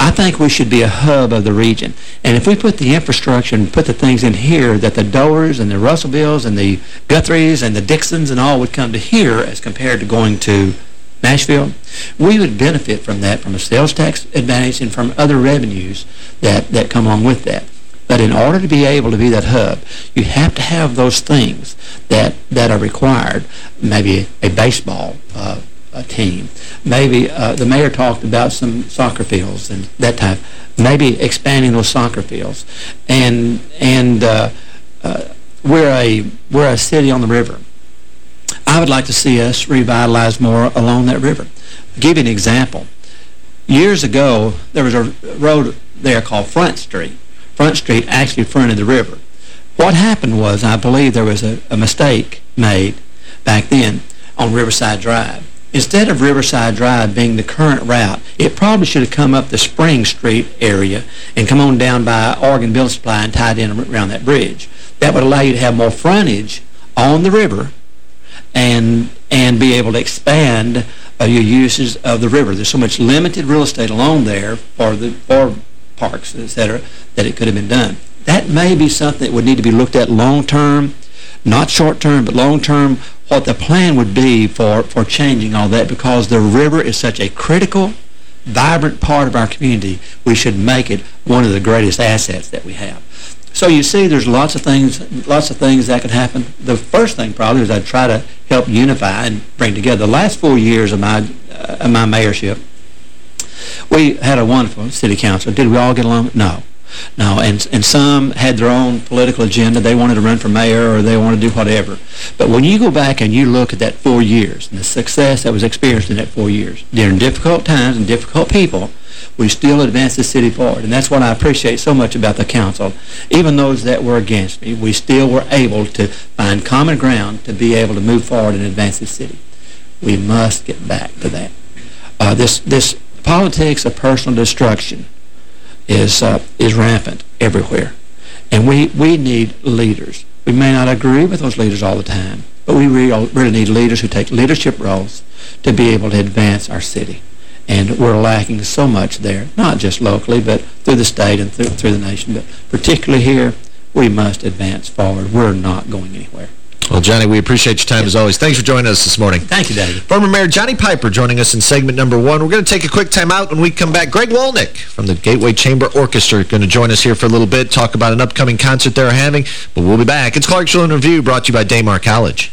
I think we should be a hub of the region. And if we put the infrastructure and put the things in here that the Dovers and the Russellvilles and the Guthries and the Dicksons and all would come to here as compared to going to Nashville, we would benefit from that from a sales tax advantage and from other revenues that, that come along with that. But in order to be able to be that hub, you have to have those things that, that are required, maybe a baseball uh, team. Maybe uh, the mayor talked about some soccer fields and that type. Maybe expanding those soccer fields. And and uh, uh, we're a we're a city on the river. I would like to see us revitalize more along that river. I'll give you an example. Years ago, there was a road there called Front Street. Front Street actually fronted the river. What happened was, I believe there was a, a mistake made back then on Riverside Drive Instead of Riverside Drive being the current route, it probably should have come up the Spring Street area and come on down by Oregon Building Supply and tied in around that bridge. That would allow you to have more frontage on the river and and be able to expand uh, your uses of the river. There's so much limited real estate along there for the for parks, etc., that it could have been done. That may be something that would need to be looked at long term, not short term, but long term what the plan would be for, for changing all that because the river is such a critical, vibrant part of our community. We should make it one of the greatest assets that we have. So you see there's lots of things lots of things that could happen. The first thing probably is I'd try to help unify and bring together. The last four years of my, uh, of my mayorship, we had a wonderful city council. Did we all get along? No. No, and, and some had their own political agenda. They wanted to run for mayor or they wanted to do whatever. But when you go back and you look at that four years and the success that was experienced in that four years, during difficult times and difficult people, we still advanced the city forward. And that's what I appreciate so much about the council. Even those that were against me, we still were able to find common ground to be able to move forward and advance the city. We must get back to that. Uh, this, this politics of personal destruction is uh, is rampant everywhere. And we, we need leaders. We may not agree with those leaders all the time, but we really, really need leaders who take leadership roles to be able to advance our city. And we're lacking so much there, not just locally, but through the state and through, through the nation. But particularly here, we must advance forward. We're not going anywhere.
Well, Johnny, we appreciate your time as always. Thanks for joining us this morning.
Thank you, David.
Former Mayor Johnny Piper joining us in segment number one. We're going to take a quick time out when we come back. Greg Wolynec from the Gateway Chamber Orchestra going to join us here for a little bit, talk about an upcoming concert they're having. But we'll be back. It's Clarksville in Review brought to you by Daymar College.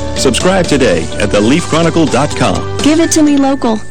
Subscribe today at theleafchronicle.com.
Give it to me local.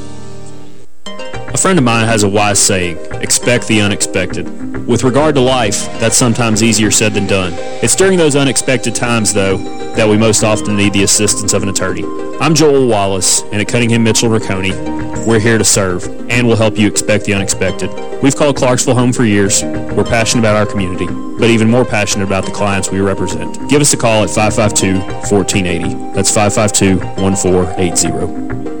A friend of mine has a wise saying, expect the unexpected. With regard to life, that's sometimes easier said than done. It's during those unexpected times, though, that we most often need the assistance of an attorney. I'm Joel Wallace, and at Cunningham Mitchell Rocconi, we're here to serve, and we'll help you expect the unexpected. We've called Clarksville home for years. We're passionate about our community, but even more passionate about the clients we represent. Give us a call at 552-1480. That's 552-1480.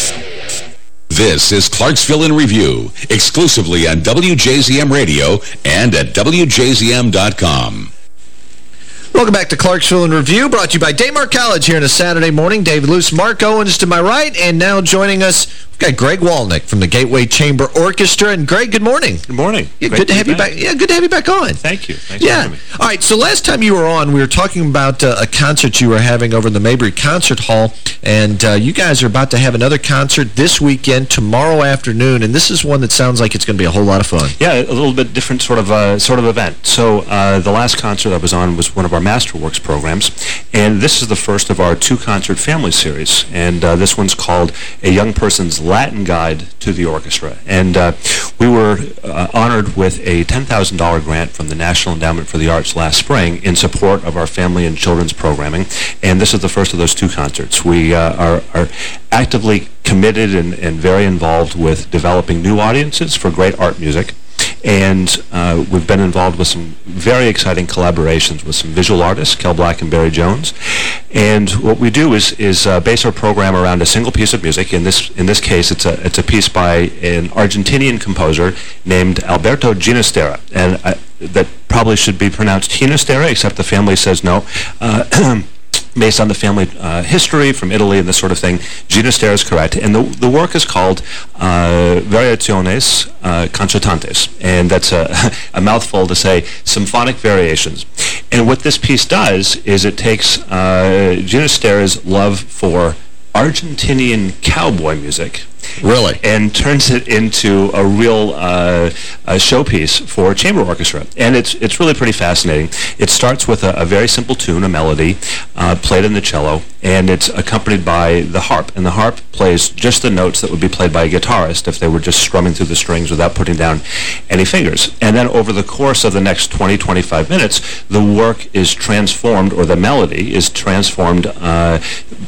This is Clarksville in Review, exclusively on WJZM Radio and at WJZM.com.
Welcome back to Clarksville in Review, brought to you by Daymar College here on a Saturday morning. David Luce, Mark Owens to my right, and now joining us, we've got Greg Wolynec from the Gateway Chamber Orchestra. And Greg, good morning.
Good morning.
Yeah,
Great
good to
be
have you back. Yeah, good to have you back on.
Thank you. Thanks
yeah. All right, so last time you were on, we were talking about uh, a concert you were having over in the Mabry Concert Hall, and uh, you guys are about to have another concert this weekend, tomorrow afternoon, and this is one that sounds like it's going to be a whole lot of fun.
Yeah, a little bit different sort of uh, sort of event. So uh, the last concert I was on was one of our Masterworks programs, and this is the first of our two-concert family series. And uh, this one's called A Young Person's Latin Guide to the Orchestra. And uh, we were uh, honored with a $10,000 grant from the National Endowment for the Arts last spring in support of our family and children's programming. And this is the first of those two concerts. We uh, are, are actively committed and, and very involved with developing new audiences for great art music. And uh, we've been involved with some very exciting collaborations with some visual artists, Kell Black and Barry Jones. And what we do is is uh, base our program around a single piece of music. In this in this case, it's a it's a piece by an Argentinian composer named Alberto Ginastera, and I, that probably should be pronounced Ginastera, except the family says no. Uh, based on the family uh, history from Italy and this sort of thing. Ginastera is correct. And the, the work is called uh, Variaciones uh, Concertantes. And that's a, a mouthful to say symphonic variations. And what this piece does is it takes uh, Ginastera's love for Argentinian cowboy music
Really?
and turns it into a real uh, a showpiece for chamber orchestra. And it's it's really pretty fascinating. It starts with a, a very simple tune, a melody, uh, played in the cello, and it's accompanied by the harp. And the harp plays just the notes that would be played by a guitarist if they were just strumming through the strings without putting down any fingers. And then over the course of the next 20, 25 minutes, the work is transformed, or the melody is transformed uh,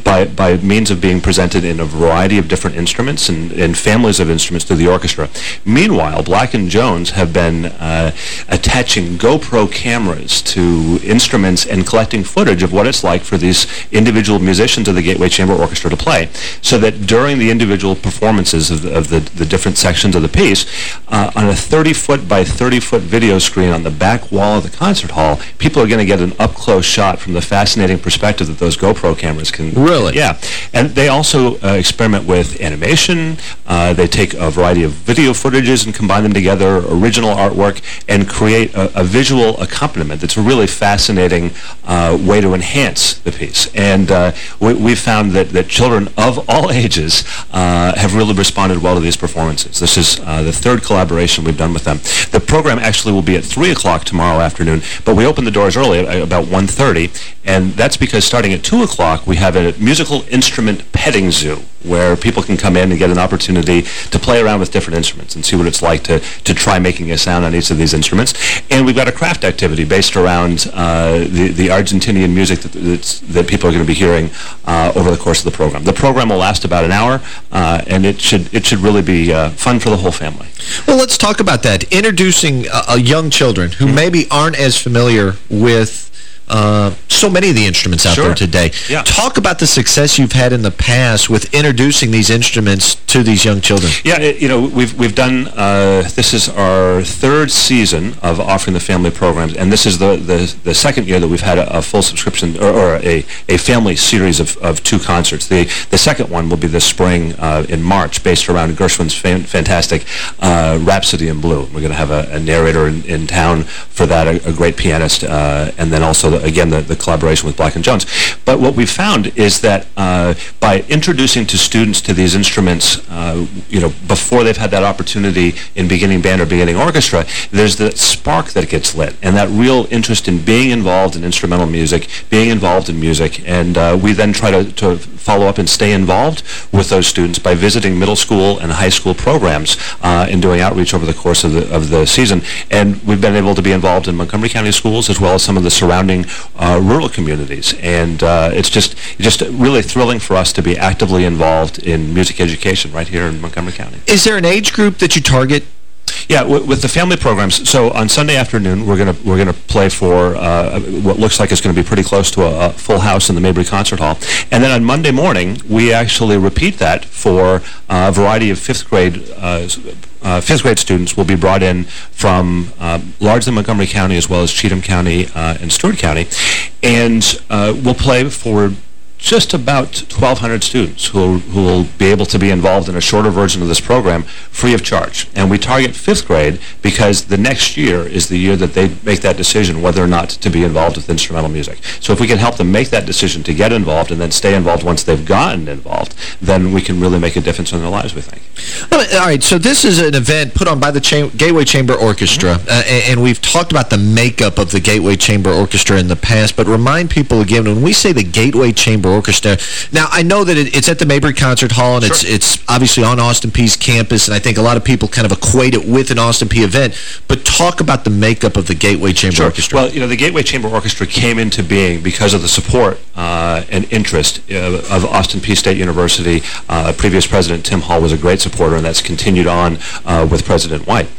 by, by means of being presented in a variety of different instruments and, and families of instruments to the orchestra. Meanwhile, Black and Jones have been uh, attaching GoPro cameras to instruments and collecting footage of what it's like for these individual musicians of the Gateway Chamber Orchestra to play, so that during the individual performances of the, of the, the different sections of the piece, uh, on a 30-foot by 30-foot video screen on the back wall of the concert hall, people are going to get an up-close shot from the fascinating perspective that those GoPro cameras can...
Really?
Yeah. And they also uh, experiment with animation. Uh, they take a variety of video footages and combine them together, original artwork, and create a, a visual accompaniment that's a really fascinating uh, way to enhance the piece. And uh, we, we've found that, that children of all ages uh, have really responded well to these performances. This is uh, the third collaboration we've done with them. The program actually will be at 3 o'clock tomorrow afternoon, but we open the doors early, at about 1.30, and that's because starting at 2 o'clock, we have a musical instrument petting zoo where people can come in and get an opportunity to play around with different instruments and see what it's like to, to try making a sound on each of these instruments. And we've got a craft activity based around uh, the, the Argentinian music that, that's, that people are going to be hearing uh, over the course of the program. The program will last about an hour, uh, and it should, it should really be uh, fun for the whole family.
Well, let's talk about that. Introducing uh, young children who
Mm-hmm.
maybe aren't as familiar with uh, so many of the instruments out
Sure.
there today.
Yeah.
Talk about the success you've had in the past with introducing these instruments to these young children.
Yeah, it, you know, we've we've done. Uh, this is our third season of offering the family programs, and this is the the, the second year that we've had a, a full subscription or, or a a family series of, of two concerts. The the second one will be this spring uh, in March, based around Gershwin's fan, fantastic uh, Rhapsody in Blue. We're going to have a, a narrator in, in town for that, a, a great pianist, uh, and then also the, again the, the collaboration with Black and Jones. But what we've found is that uh, by introducing to students to these instruments, uh, you know, before they've had that opportunity in beginning band or beginning orchestra, there's the spark that gets lit and that real interest in being involved in instrumental music, being involved in music, and uh, we then try to, to follow up and stay involved with those students by visiting middle school and high school programs uh, and doing outreach over the course of the, of the season. And we've been able to be involved in Montgomery County schools as well as some of the surrounding uh, rural communities. And uh, it's just just really thrilling for us to be actively involved in music education right here in Montgomery County.
Is there an age group that you target?
Yeah, with, with the family programs. So on Sunday afternoon, we're gonna we're gonna play for uh, what looks like it's going to be pretty close to a, a full house in the Mabry Concert Hall. And then on Monday morning, we actually repeat that for uh, a variety of fifth grade. Uh, uh, fifth grade students will be brought in from um, largely Montgomery County as well as Cheatham County uh, and Stewart County, and uh, we'll play for just about 1,200 students who, who will be able to be involved in a shorter version of this program free of charge. And we target fifth grade because the next year is the year that they make that decision whether or not to be involved with instrumental music. So if we can help them make that decision to get involved and then stay involved once they've gotten involved, then we can really make a difference in their lives, we think.
Well, All right, so this is an event put on by the Cham Gateway Chamber Orchestra,
Mm-hmm.
uh, and, and we've talked about the makeup of the Gateway Chamber Orchestra in the past, but remind people again, when we say the Gateway Chamber Orchestra, now I know that it, it's at the Mabry Concert Hall, and it's it's obviously on Austin Peay's campus, and I think a lot of people kind of equate it with an Austin Peay event, but talk about the makeup of the Gateway Chamber Orchestra.
Well, you know, the Gateway Chamber Orchestra came into being because of the support uh, and interest uh, of Austin Peay State University. Uh, previous president Tim Hall was a great supporter, and that's continued on uh, with President White.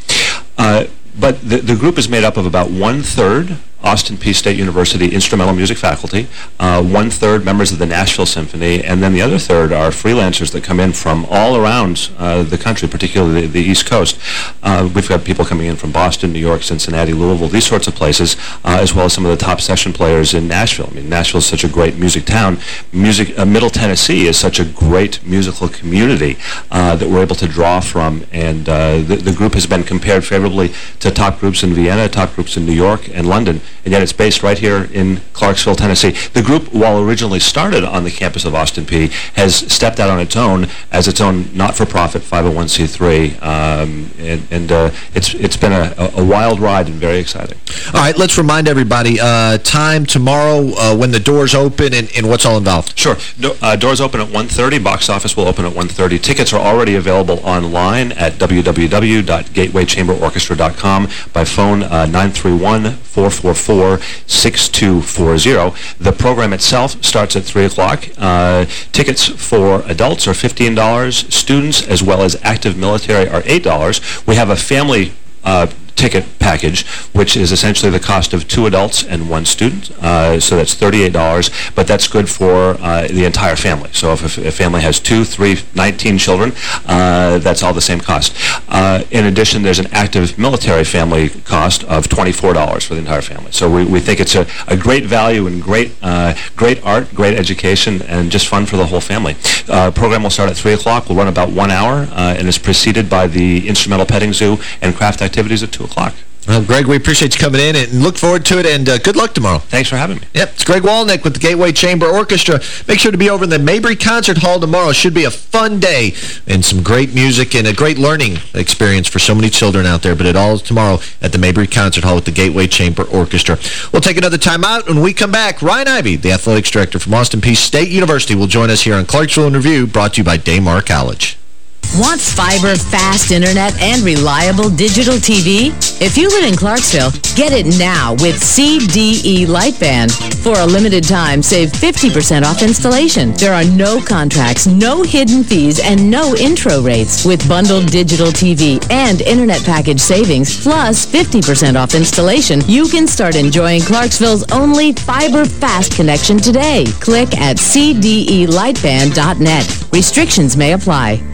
Uh, but the, the group is made up of about one-third Austin Peay State University instrumental music faculty, uh, one-third members of the Nashville Symphony, and then the other third are freelancers that come in from all around uh, the country, particularly the, the East Coast. Uh, we've got people coming in from Boston, New York, Cincinnati, Louisville, these sorts of places, uh, as well as some of the top session players in Nashville. I mean, Nashville is such a great music town. Music, uh, Middle Tennessee is such a great musical community uh, that we're able to draw from, and the, the group has been compared favorably to top groups in Vienna, top groups in New York and London, and yet it's based right here in Clarksville, Tennessee. The group, while originally started on the campus of Austin Peay, has stepped out on its own as its own not-for-profit 501c3, um, and, and uh, it's it's been a, a, wild ride and very exciting.
All right, let's remind everybody, uh, time tomorrow uh, when the doors open and, and what's all involved.
Sure. Do uh, doors open at 1.30. Box office will open at 1.30. Tickets are already available online at www.gatewaychamberorchestra.com by phone uh, 931 444 the program itself starts at 3 o'clock. Uh, tickets for adults are $15. Students, as well as active military, are $8. We have a family uh, ticket package, which is essentially the cost of two adults and one student. Uh, so that's $38, but that's good for uh, the entire family. So if a, family has two, three, 19 children, uh, that's all the same cost. Uh, in addition, there's an active military family cost of $24 for the entire family. So we, we think it's a, a great value and great, uh, great art, great education, and just fun for the whole family. Uh, program will start at 3 o'clock. We'll run about one hour, and is preceded by the instrumental petting zoo and craft activities at 2 o'clock.
Well, Greg, we appreciate you coming in and look forward to it, and uh, good luck tomorrow.
Thanks for having me.
Yep, it's Greg Wolynec with the Gateway Chamber Orchestra. Make sure to be over in the Mabry Concert Hall tomorrow. Should be a fun day and some great music and a great learning experience for so many children out there. But it all is tomorrow at the Mabry Concert Hall with the Gateway Chamber Orchestra. We'll take another time out. When we come back, Ryan Ivey, the athletics director from Austin Peay State University, will join us here on Clarksville in Review, brought to you by Daymar College.
Want fiber fast internet and reliable digital TV? If you live in Clarksville, get it now with CDE Lightband. For a limited time, save 50% off installation. There are no contracts, no hidden fees, and no intro rates. With bundled digital TV and internet package savings, plus 50% off installation, you can start enjoying Clarksville's only fiber fast connection today. Click at cdelightband.net. Restrictions may apply.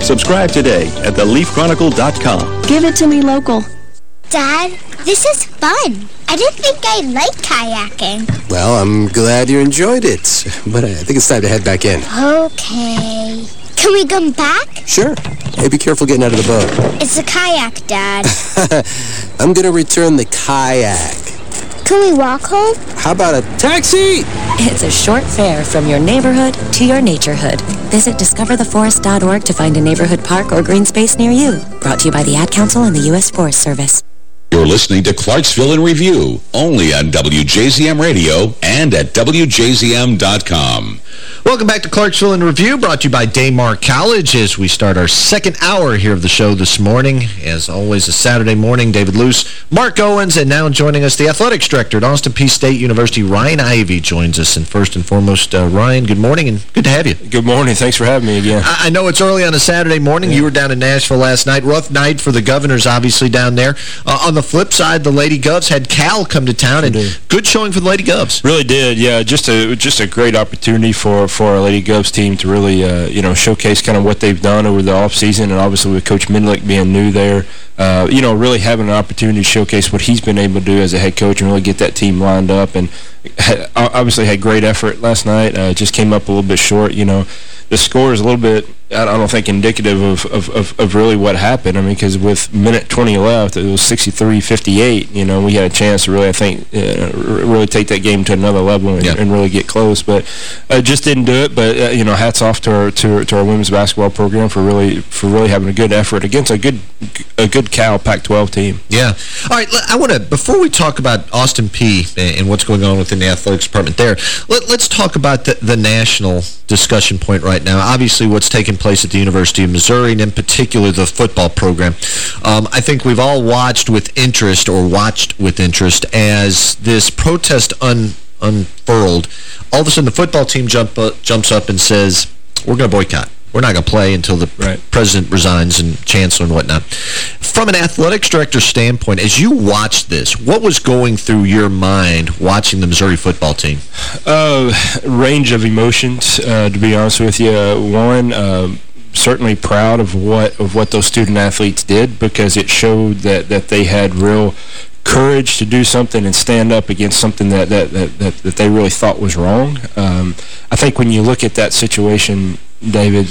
Subscribe today at theleafchronicle.com.
Give it to me local.
Dad, this is fun. I didn't think I'd like kayaking.
Well, I'm glad you enjoyed it, but I think it's time to head back in.
Okay. Can we come back?
Sure. Hey, be careful getting out of the boat.
It's a kayak, Dad.
I'm going to return the kayak.
Can we walk home?
How about a taxi?
It's a short fare from your neighborhood to your naturehood. Visit discovertheforest.org to find a neighborhood park or green space near you. Brought to you by the Ad Council and the U.S. Forest Service.
You're listening to Clarksville in Review, only on WJZM Radio and at WJZM.com.
Welcome back to Clarksville in Review, brought to you by Daymar College as we start our second hour here of the show this morning. As always, a Saturday morning, David Luce, Mark Owens, and now joining us, the athletics director at Austin Peay State University, Ryan Ivey, joins us. And first and foremost, uh, Ryan, good morning and good to have you.
Good morning. Thanks for having me again.
I, I know it's early on a Saturday morning. Yeah. You were down in Nashville last night. Rough night for the Governors, obviously, down there. Uh, on the flip side, the Lady Govs had Cal come to town, and good showing for the Lady Govs.
Really did, yeah. Just a just a great opportunity for, for our Lady Govs team to really, uh, you know, showcase kind of what they've done over the offseason, and obviously with Coach Midlick being new there, uh, you know, really having an opportunity to showcase what he's been able to do as a head coach and really get that team lined up. And obviously had great effort last night. Uh, just came up a little bit short, you know. The score is a little bit, I don't think, indicative of, of, of, of really what happened. I mean, because with minute 20 left, it was 63-58. You know, we had a chance to really, I think, uh, really take that game to another level and, yeah. and really get close. But uh, just didn't do it. But, uh, you know, hats off to our, to, to our women's basketball program for really for really having a good effort against a good a good Cal Pac-12 team.
Yeah. All right, I want to, before we talk about Austin Peay and what's going on within the athletics department there, let, us talk about the, the national discussion point right now. Obviously, what's taking place at the University of Missouri, and in particular the football program. Um, I think we've all watched with interest, or watched with interest, as this protest un, unfurled. All of a sudden, the football team jump, uh, jumps up and says, we're going to boycott we're not going to play until the right. president resigns and chancellor and whatnot. From an athletics director standpoint, as you watched this, what was going through your mind watching the Missouri football team?
Uh, range of emotions, uh, to be honest with you. One, uh, certainly proud of what of what those student athletes did because it showed that that they had real courage to do something and stand up against something that that that, that, that they really thought was wrong. Um, I think when you look at that situation, David,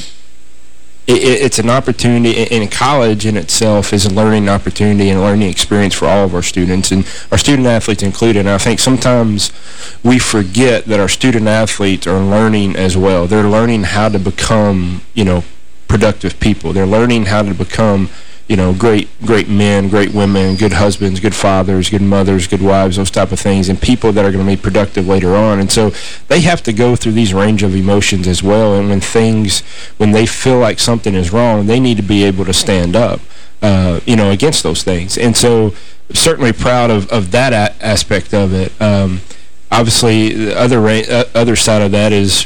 it, it's an opportunity, in college in itself is a learning opportunity and a learning experience for all of our students, and our student athletes included. And I think sometimes we forget that our student athletes are learning as well. They're learning how to become, you know, productive people. They're learning how to become you know, great great men, great women, good husbands, good fathers, good mothers, good wives, those type of things, and people that are going to be productive later on. And so they have to go through these range of emotions as well. And when things, when they feel like something is wrong, they need to be able to stand up, uh, you know, against those things. And so certainly proud of, of that aspect of it. Um, obviously, the other, uh, other side of that is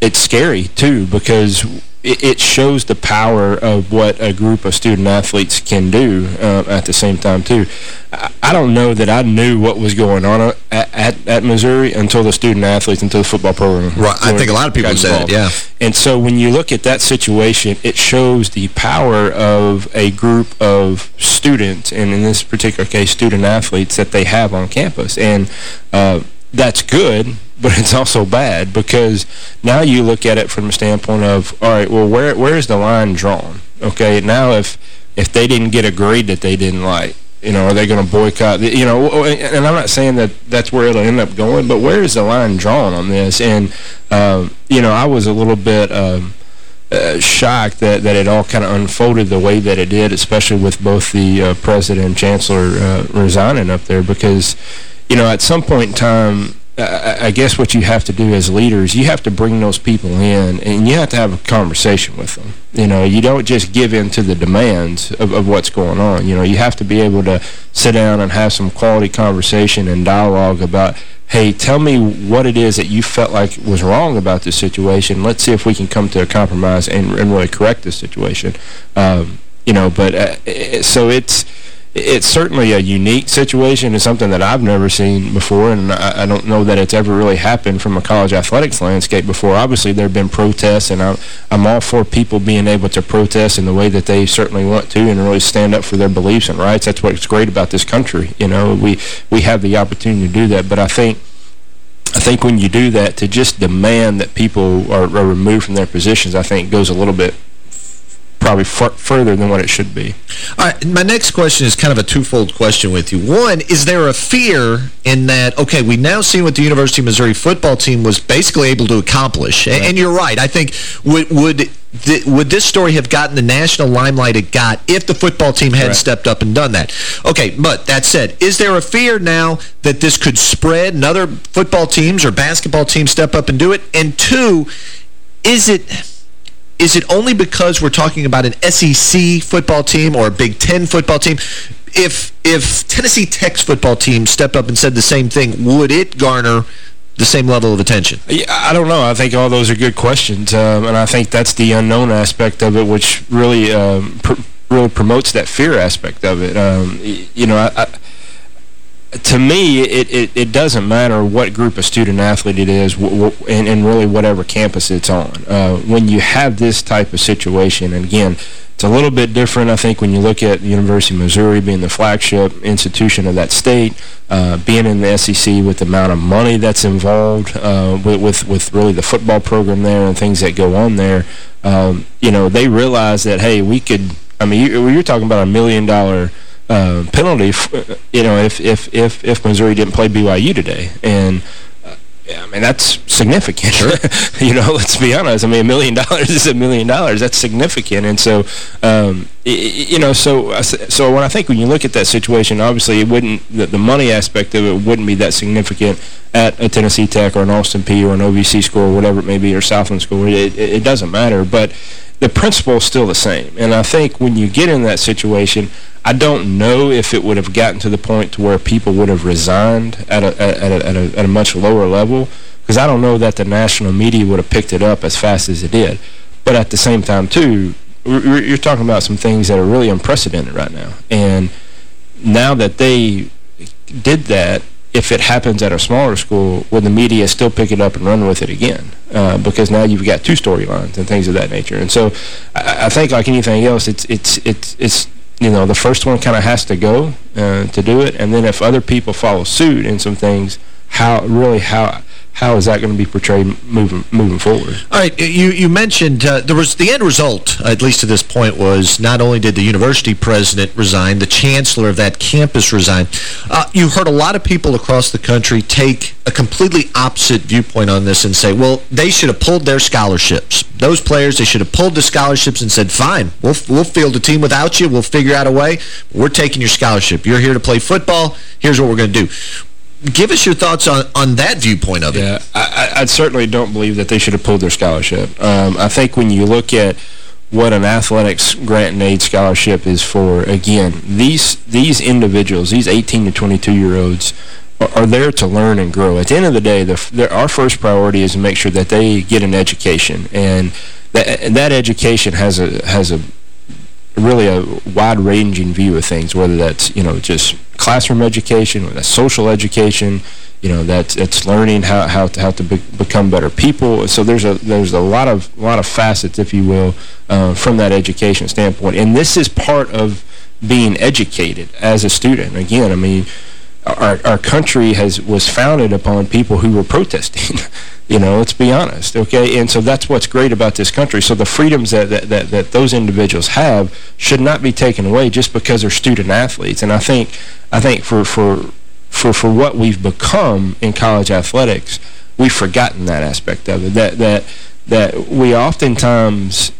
it's scary, too, because it, it, shows the power of what a group of student athletes can do uh, at the same time, too. I, I, don't know that I knew what was going on at, at, at, Missouri until the student athletes, until the football program.
Right. I think a lot of people said it, yeah.
And so when you look at that situation, it shows the power of a group of students, and in this particular case, student athletes, that they have on campus. And uh, that's good, but it's also bad because now you look at it from the standpoint of, all right, well, where where is the line drawn? Okay, now if if they didn't get a grade that they didn't like, you know, are they going to boycott? You know, and I'm not saying that that's where it'll end up going, but where is the line drawn on this? And, um, you know, I was a little bit um, uh, shocked that, that it all kind of unfolded the way that it did, especially with both the uh, president and chancellor uh, resigning up there because, you know, at some point in time, I guess what you have to do as leaders, you have to bring those people in and you have to have a conversation with them. You know, you don't just give in to the demands of, of what's going on. You know, you have to be able to sit down and have some quality conversation and dialogue about, hey, tell me what it is that you felt like was wrong about this situation. Let's see if we can come to a compromise and, and really correct this situation. Um, you know, but uh, so it's it's certainly a unique situation. and something that I've never seen before, and I, I, don't know that it's ever really happened from a college athletics landscape before. Obviously, there have been protests, and I'm, I'm all for people being able to protest in the way that they certainly want to and really stand up for their beliefs and rights. That's what's great about this country. You know, we, we have the opportunity to do that, but I think I think when you do that, to just demand that people are, are removed from their positions, I think goes a little bit probably further than what it should be.
All right, my next question is kind of a twofold question with you. One, is there a fear in that, okay, we now see what the University of Missouri football team was basically able to accomplish. Right. And you're right. I think would would th would this story have gotten the national limelight it got if the football team had right. stepped up and done that? Okay, but that said, is there a fear now that this could spread and other football teams or basketball teams step up and do it? And two, is it is it only because we're talking about an SEC football team or a Big Ten football team? If if Tennessee Tech's football team stepped up and said the same thing, would it garner the same level of attention?
Yeah, I don't know. I think all those are good questions, um, and I think that's the unknown aspect of it, which really um, pr really promotes that fear aspect of it. Um, you know, I, I to me, it, it, it, doesn't matter what group of student-athlete it is and, and, really whatever campus it's on. Uh, when you have this type of situation, and again, it's a little bit different, I think, when you look at the University of Missouri being the flagship institution of that state, uh, being in the SEC with the amount of money that's involved uh, with, with, with, really the football program there and things that go on there, um, you know, they realize that, hey, we could, I mean, you, you're talking about a million-dollar – uh, penalty, you know, if, if, if, if Missouri didn't play BYU today. And, uh, yeah, I mean, that's significant. Sure. you know, let's be honest. I mean, a million dollars is a million dollars. That's significant. And so, um, you know, so so when I think when you look at that situation, obviously it wouldn't, the, the money aspect of it wouldn't be that significant at a Tennessee Tech or an Austin Peay or an OVC school or whatever it may be or Southland school. It, it, it doesn't matter. But the principle is still the same. And I think when you get in that situation, I don't know if it would have gotten to the point to where people would have resigned at a, at a, at a, at a much lower level because I don't know that the national media would have picked it up as fast as it did. But at the same time, too, you're talking about some things that are really unprecedented right now. And now that they did that, if it happens at a smaller school, will the media still pick it up and run with it again? Uh, because now you've got two storylines and things of that nature. And so I, I, think like anything else, it's it's it's it's you know the first one kind of has to go uh, to do it, and then if other people follow suit in some things, how really how how is that going to be portrayed moving moving forward?
All right, you you mentioned uh, there was the end result, at least to this point, was not only did the university president resign, the chancellor of that campus resign. Uh, you heard a lot of people across the country take a completely opposite viewpoint on this and say, well, they should have pulled their scholarships. Those players, they should have pulled the scholarships and said, fine, we'll we'll field a team without you. We'll figure out a way. We're taking your scholarship. You're here to play football. Here's what we're going to do give us your thoughts on, on that viewpoint of it.
Yeah, I, I certainly don't believe that they should have pulled their scholarship. Um, I think when you look at what an athletics grant and aid scholarship is for, again, these these individuals, these 18 to 22-year-olds, are, are, there to learn and grow. At the end of the day, the, our first priority is to make sure that they get an education. And that, that education has a has a really a wide-ranging view of things, whether that's, you know, just classroom education, whether that's social education, you know, that's it's learning how how to how to be, become better people. So there's a there's a lot of lot of facets, if you will, uh, from that education standpoint. And this is part of being educated as a student. Again, I mean, our, our country has was founded upon people who were protesting. you know, let's be honest, okay? And so that's what's great about this country. So the freedoms that, that, that, that those individuals have should not be taken away just because they're student athletes. And I think I think for for for for what we've become in college athletics, we've forgotten that aspect of it. That that that we oftentimes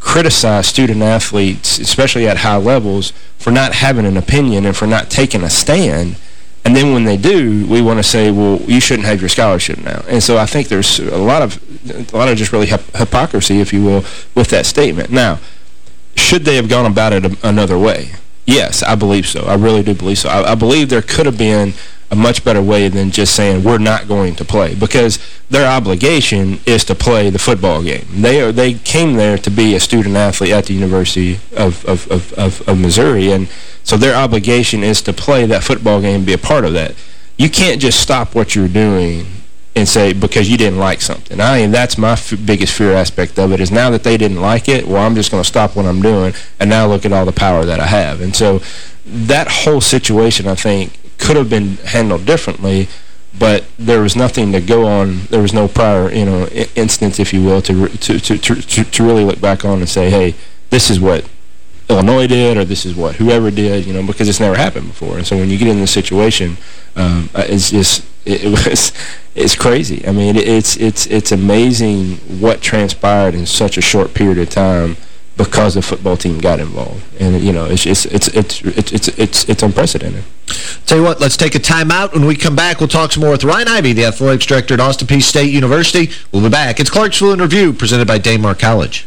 criticize student athletes, especially at high levels, for not having an opinion and for not taking a stand and then when they do, we want to say, well, you shouldn't have your scholarship now. And so I think there's a lot of a lot of just really hypocrisy, if you will, with that statement. Now, should they have gone about it another way? Yes, I believe so. I really do believe so. I, I believe there could have been a much better way than just saying we're not going to play because their obligation is to play the football game. They are they came there to be a student athlete at the University of, of, of, of, of Missouri and so their obligation is to play that football game and be a part of that. You can't just stop what you're doing and say because you didn't like something. I mean, that's my biggest fear aspect of it is now that they didn't like it, well, I'm just going to stop what I'm doing and now look at all the power that I have. And so that whole situation, I think, could have been handled differently, but there was nothing to go on. There was no prior, you know, instance, if you will, to, to, to, to, to really look back on and say, hey, this is what Illinois did or this is what whoever did, you know, because it's never happened before. And so when you get in this situation, um, it's just, it, it, was, it's crazy. I mean, it, it's, it's, it's amazing what transpired in such a short period of time because the football team got involved. And, you know, it's, it's, it's, it's, it's, it's, it's unprecedented.
Tell you what, let's take a timeout. When we come back, we'll talk some more with Ryan Ivey, the athletics director at Austin Peay State University. We'll be back. It's Clarksville in Review, presented by Daymar College.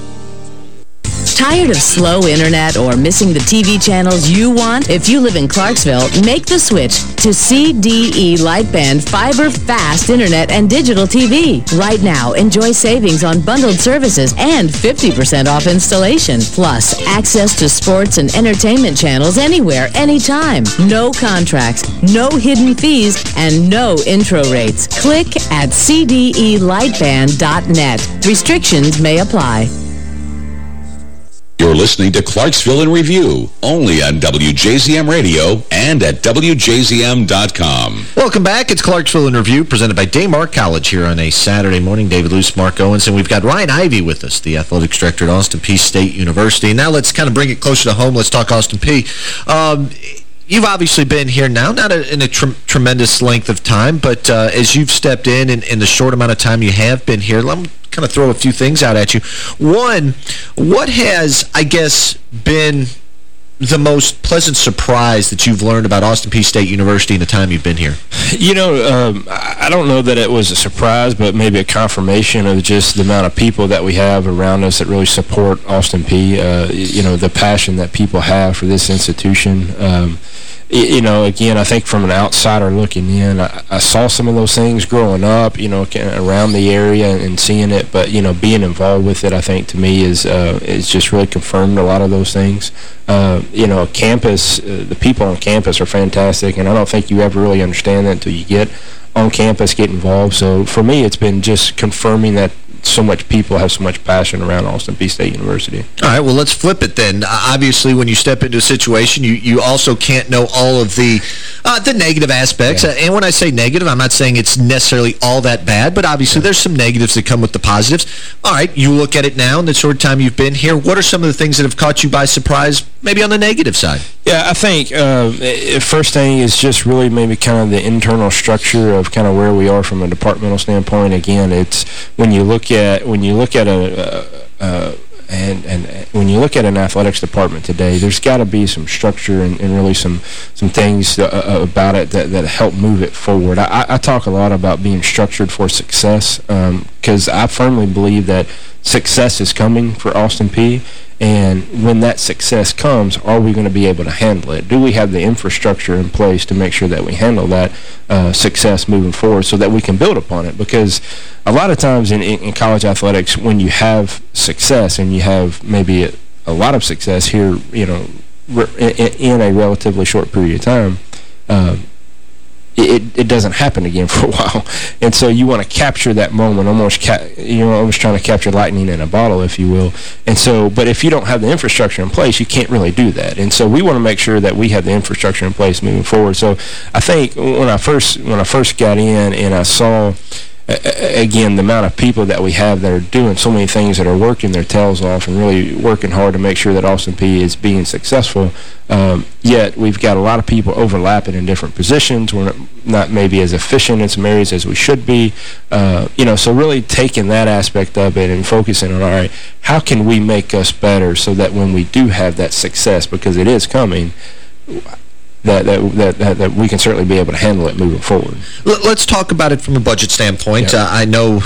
Tired of slow internet or missing the TV channels you want? If you live in Clarksville, make the switch to CDE Lightband Fiber Fast Internet and Digital TV. Right now, enjoy savings on bundled services and 50% off installation. Plus, access to sports and entertainment channels anywhere, anytime. No contracts, no hidden fees, and no intro rates. Click at cdelightband.net. Restrictions may apply.
You're listening to Clarksville in Review, only on WJZM Radio and at WJZM.com.
Welcome back. It's Clarksville in Review, presented by Daymar College here on a Saturday morning. David Luce, Mark Owens, and we've got Ryan Ivey with us, the athletics director at Austin Peay State University. Now let's kind of bring it closer to home. Let's talk Austin Peay. Um, you've obviously been here now, not a, in a tr tremendous length of time, but uh, as you've stepped in, in, in the short amount of time you have been here, let me kind of throw a few things out at you. One, what has, I guess, been the most pleasant surprise that you've learned about Austin Peay State University in the time you've been here?
You know, um, I don't know that it was a surprise, but maybe a confirmation of just the amount of people that we have around us that really support Austin Peay. Uh, you know, the passion that people have for this institution. Um, you know, again, I think from an outsider looking in, I, I, saw some of those things growing up, you know, around the area and seeing it. But, you know, being involved with it, I think, to me, is uh, is just really confirmed a lot of those things. Uh, you know, campus, uh, the people on campus are fantastic, and I don't think you ever really understand that until you get on campus, get involved. So for me, it's been just confirming that so much people have so much passion around Austin Peay State University.
All right, well, let's flip it then. Obviously, when you step into a situation, you, you also can't know all of the uh, the negative aspects. Yeah. and when I say negative, I'm not saying it's necessarily all that bad, but obviously yeah. there's some negatives that come with the positives. All right, you look at it now in the short time you've been here. What are some of the things that have caught you by surprise, maybe on the negative side?
Yeah, I think uh, first thing is just really maybe kind of the internal structure of kind of where we are from a departmental standpoint. Again, it's when you look at when you look at a, a, a and and when you look at an athletics department today, there's got to be some structure and, and, really some some things uh, uh, about it that, that help move it forward. I, I talk a lot about being structured for success because um, I firmly believe that success is coming for Austin Peay and when that success comes, are we going to be able to handle it? Do we have the infrastructure in place to make sure that we handle that uh, success moving forward so that we can build upon it? Because a lot of times in, in college athletics, when you have success and you have maybe a, a lot of success here, you know, in a relatively short period of time, uh, it, it doesn't happen again for a while. And so you want to capture that moment, almost you know, almost trying to capture lightning in a bottle, if you will. And so, but if you don't have the infrastructure in place, you can't really do that. And so we want to make sure that we have the infrastructure in place moving forward. So I think when I first when I first got in and I saw again, the amount of people that we have that are doing so many things that are working their tails off and really working hard to make sure that Austin Peay is being successful. Um, yet we've got a lot of people overlapping in different positions. We're not maybe as efficient in some areas as we should be. Uh, you know, so really taking that aspect of it and focusing on, all right, how can we make us better so that when we do have that success, because it is coming, that, that, that, that, we can certainly be able to handle it moving forward.
Let's talk about it from a budget standpoint. Uh, I know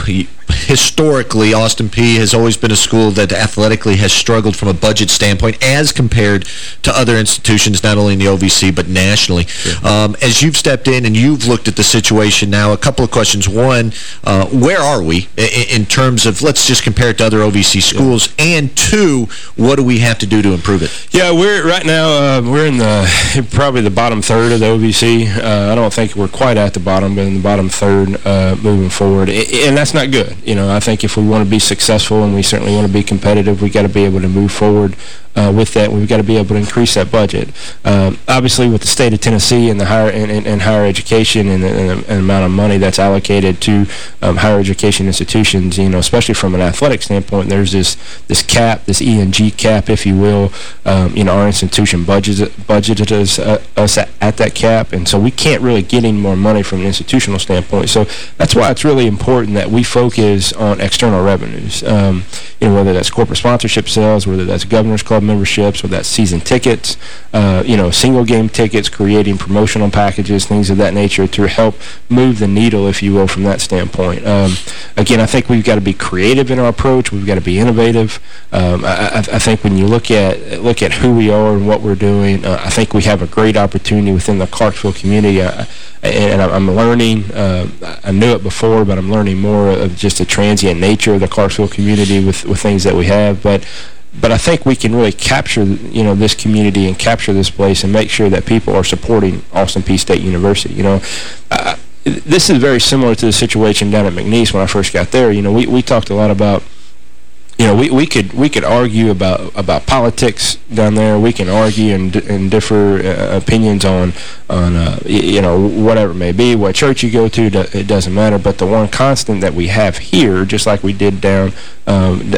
historically, Austin Peay has always been a school that athletically has struggled from a budget standpoint as compared to other institutions, not only in the OVC, but nationally. Um, as you've stepped in and you've looked at the situation now, a couple of questions. One, uh, where are we in, in, terms of, let's just compare it to other OVC schools, yeah. and two, what do we have to do to improve it?
Yeah, we're right now, uh, we're in the probably the bottom third of the OVC. Uh, I don't think we're quite at the bottom, but in the bottom third uh, moving forward, and that's not good. You know, I think if we want to be successful and we certainly want to be competitive, we got to be able to move forward uh, with that. We've got to be able to increase that budget. Um, obviously, with the state of Tennessee and the higher and, and, and higher education and, and, the amount of money that's allocated to um, higher education institutions, you know, especially from an athletic standpoint, there's this this cap, this E&G cap, if you will. Um, you know, our institution budgeted budgeted us, uh, us at, at, that cap, and so we can't really get any more money from an institutional standpoint. So that's why it's really important that we focus on external revenues. Um, you know, whether that's corporate sponsorship sales, whether that's Governor's Club memberships or that season tickets, uh, you know, single game tickets, creating promotional packages, things of that nature to help move the needle, if you will, from that standpoint. Um, again, I think we've got to be creative in our approach. We've got to be innovative. Um, I, I, think when you look at look at who we are and what we're doing, uh, I think we have a great opportunity within the Clarksville community. Uh, and I'm learning, uh, I knew it before, but I'm learning more of just the transient nature of the Clarksville community with, with things that we have. But but I think we can really capture, you know, this community and capture this place and make sure that people are supporting Austin Peay State University. You know, this is very similar to the situation down at McNeese when I first got there. You know, we, we talked a lot about you know, we, we could we could argue about about politics down there. We can argue and and differ uh, opinions on on uh, you know whatever it may be, what church you go to. It doesn't matter. But the one constant that we have here, just like we did down um,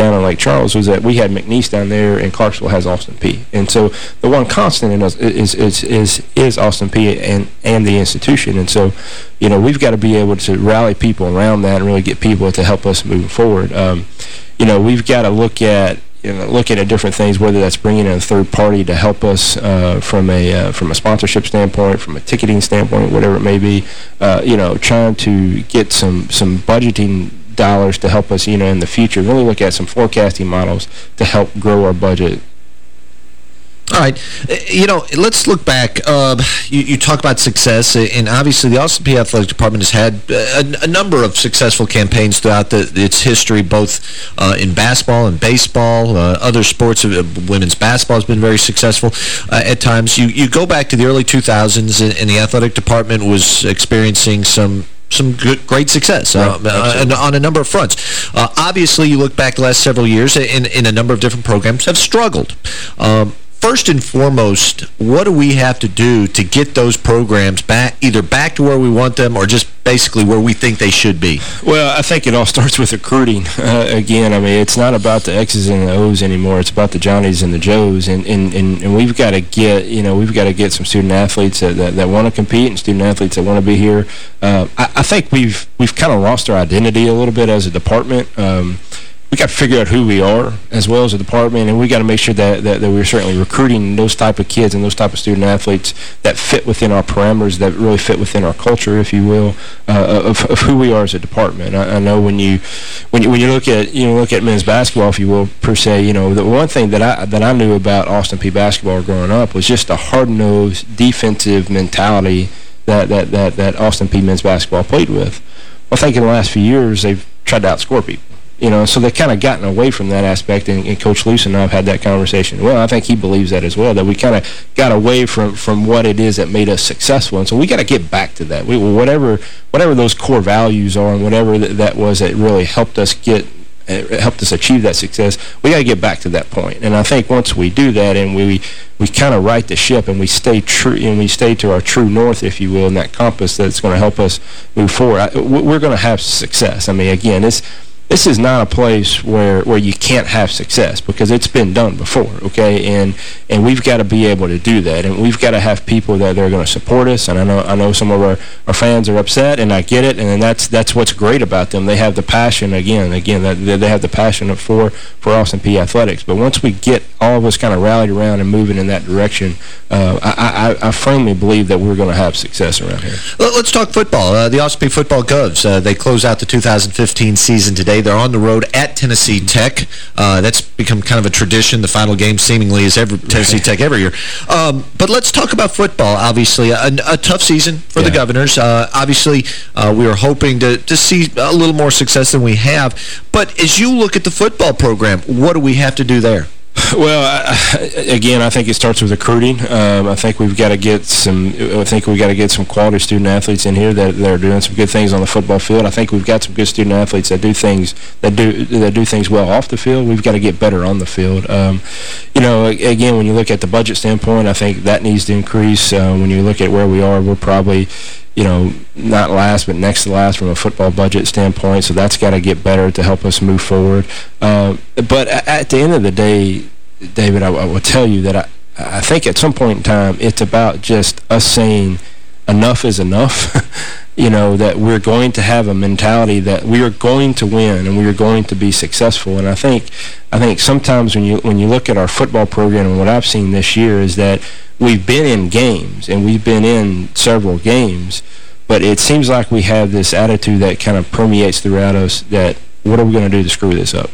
down in Lake Charles, was that we had McNeese down there, and Clarksville has Austin Peay. And so the one constant in us is is is is Austin Peay and and the institution. And so you know we've got to be able to rally people around that and really get people to help us move forward. Um, you know, we've got to look at you know, looking at different things, whether that's bringing in a third party to help us uh, from a uh, from a sponsorship standpoint, from a ticketing standpoint, whatever it may be, uh, you know, trying to get some some budgeting dollars to help us, you know, in the future. Really look at some forecasting models to help grow our budget
all right. Uh, you know, let's look back. Uh, you, you, talk about success, uh, and obviously the Austin Peay Athletic Department has had a, a number of successful campaigns throughout the, its history, both uh, in basketball and baseball. Uh, other sports, uh, women's basketball has been very successful at times. You, you go back to the early 2000s, and, and the athletic department was experiencing some some good, great success uh, uh, on a number of fronts. Uh, obviously, you look back the last several years in, in a number of different programs have struggled. Um, first and foremost, what do we have to do to get those programs back, either back to where we want them or just basically where we think they should be?
Well, I think it all starts with recruiting. Uh, again, I mean, it's not about the X's and the O's anymore. It's about the Johnnies and the Joes. And, and, and, and we've got to get, you know, we've got to get some student athletes that, that, that want to compete and student athletes that want to be here. Uh, I, I, think we've, we've kind of lost our identity a little bit as a department. Um, we got to figure out who we are as well as a department, and we got to make sure that, that, that, we're certainly recruiting those type of kids and those type of student athletes that fit within our parameters, that really fit within our culture, if you will, uh, of, of who we are as a department. I, I, know when you when you when you look at you look at men's basketball, if you will, per se, you know the one thing that I that I knew about Austin Peay basketball growing up was just a hard-nosed defensive mentality that that that that Austin Peay men's basketball played with. Well, I think in the last few years they've tried to outscore people. You know, so they've kind of gotten away from that aspect, and, and Coach Loos and I have had that conversation. Well, I think he believes that as well, that we kind of got away from, from what it is that made us successful. And so we got to get back to that. We, whatever whatever those core values are and whatever that, that was that really helped us get eh, helped us achieve that success, we got to get back to that point. And I think once we do that and we we kind of right the ship and we stay true and we stay to our true north, if you will, in that compass that's going to help us move forward, we're going to have success. I mean, again, it's this is not a place where where you can't have success because it's been done before, okay? And and we've got to be able to do that, and we've got to have people that they're going to support us. And I know I know some of our, our fans are upset, and I get it, and that's that's what's great about them. They have the passion again, again that they have the passion for for Austin Peay athletics. But once we get all of us kind of rallied around and moving in that direction, uh, I, I, I firmly believe that we're going to have success around here.
Let's talk football. Uh, the Austin Peay football Govs uh, they close out the 2015 season today. They're on the road at Tennessee Tech. Uh, that's become kind of a tradition. The final game seemingly is every Tennessee right. Tech every year. Um, but let's talk about football, obviously. A, a tough season for yeah. the Governors. Uh, obviously, uh, we were hoping to, to see a little more success than we have. But as you look at the football program, what do we have to do there?
Well, I, again, I think it starts with recruiting. Um, I think we've got to get some. I think we got to get some quality student athletes in here that, that are doing some good things on the football field. I think we've got some good student athletes that do things that do that do things well off the field. We've got to get better on the field. Um, you know, again, when you look at the budget standpoint, I think that needs to increase. Uh, when you look at where we are, we're probably you know, not last, but next to last from a football budget standpoint. So that's got to get better to help us move forward. Uh, but at the end of the day, David, I, I will tell you that I, I think at some point in time, it's about just us saying enough is enough. you know, that we're going to have a mentality that we are going to win and we are going to be successful. And I think I think sometimes when you when you look at our football program and what I've seen this year is that we've been in games and we've been in several games, but it seems like we have this attitude that kind of permeates throughout us that what are we going to do to screw this up?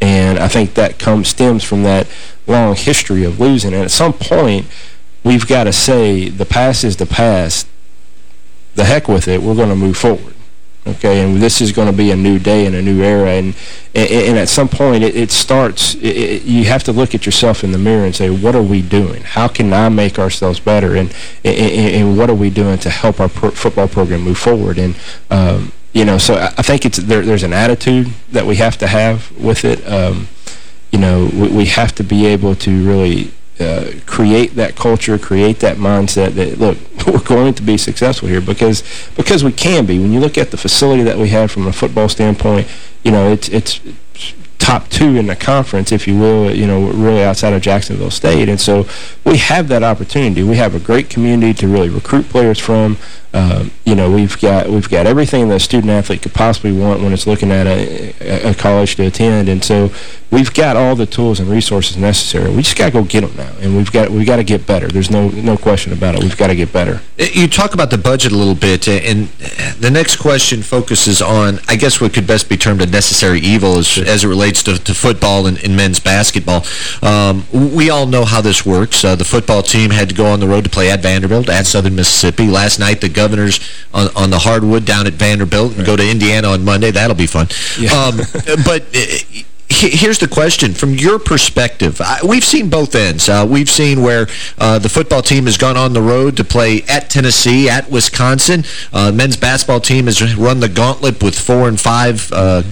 And I think that comes stems from that long history of losing. And at some point, we've got to say the past is the past. The heck with it. We're going to move forward. Okay, and this is going to be a new day and a new era. And and, and at some point, it, it starts, it, it, you have to look at yourself in the mirror and say, what are we doing? How can I make ourselves better? And, and, and what are we doing to help our pro football program move forward? And um, you know, so I think it's there, there's an attitude that we have to have with it. Um, you know, we, we, have to be able to really uh, create that culture, create that mindset that, look, we're going to be successful here because because we can be. When you look at the facility that we have from a football standpoint, you know, it's it's top two in the conference, if you will, you know, really outside of Jacksonville State. And so we have that opportunity. We have a great community to really recruit players from. Um, you know, we've got we've got everything that a student athlete could possibly want when it's looking at a, a college to attend, and so we've got all the tools and resources necessary. We just got to go get them now, and we've got we got to get better. There's no no question about it. We've got to get better.
You talk about the budget a little bit, and the next question focuses on, I guess, what could best be termed a necessary evil as, as it relates to, to football and, and, men's basketball. Um, we all know how this works. Uh, the football team had to go on the road to play at Vanderbilt, at Southern Mississippi. Last night, the Governors on, on the hardwood down at Vanderbilt and right. go to Indiana on Monday. That'll be fun. Yeah. Um, but... Uh, here's the question. From your perspective, we've seen both ends. Uh, we've seen where uh, the football team has gone on the road to play at Tennessee, at Wisconsin. Uh, men's basketball team has run the gauntlet with four and five uh,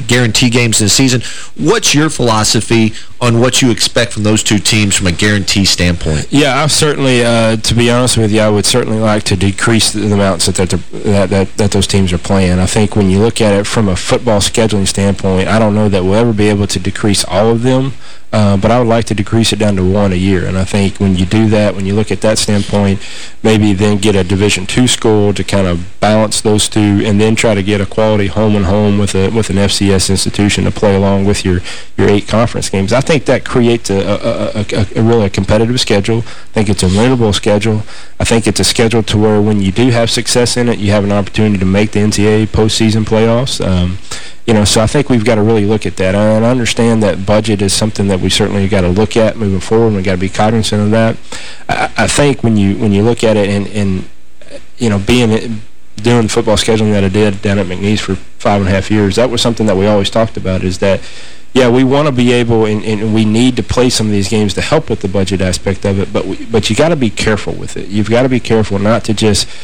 guarantee games in the season. What's your philosophy on what you expect from those two teams from a guarantee standpoint?
Yeah, I certainly, uh, to be honest with you, I would certainly like to decrease the amounts that, that, that, that those teams are playing. I think when you look at it from a football scheduling standpoint, I don't know that we'll ever be able to decrease all of them. Uh, but I would like to decrease it down to one a year. And I think when you do that, when you look at that standpoint, maybe then get a Division two school to kind of balance those two and then try to get a quality home and home with a with an FCS institution to play along with your, your eight conference games. I think that creates a, a, a, a really a competitive schedule. I think it's a winnable schedule. I think it's a schedule to where when you do have success in it, you have an opportunity to make the NCAA postseason playoffs. Um, you know, so I think we've got to really look at that. And I understand that budget is something that we certainly got to look at moving forward. We've got to be cognizant of that. I, I think when you when you look at it and, and you know, being doing football scheduling that I did down at McNeese for five and a half years, that was something that we always talked about is that, yeah, we want to be able and, and, we need to play some of these games to help with the budget aspect of it, but we, but you got to be careful with it. You've got to be careful not to just –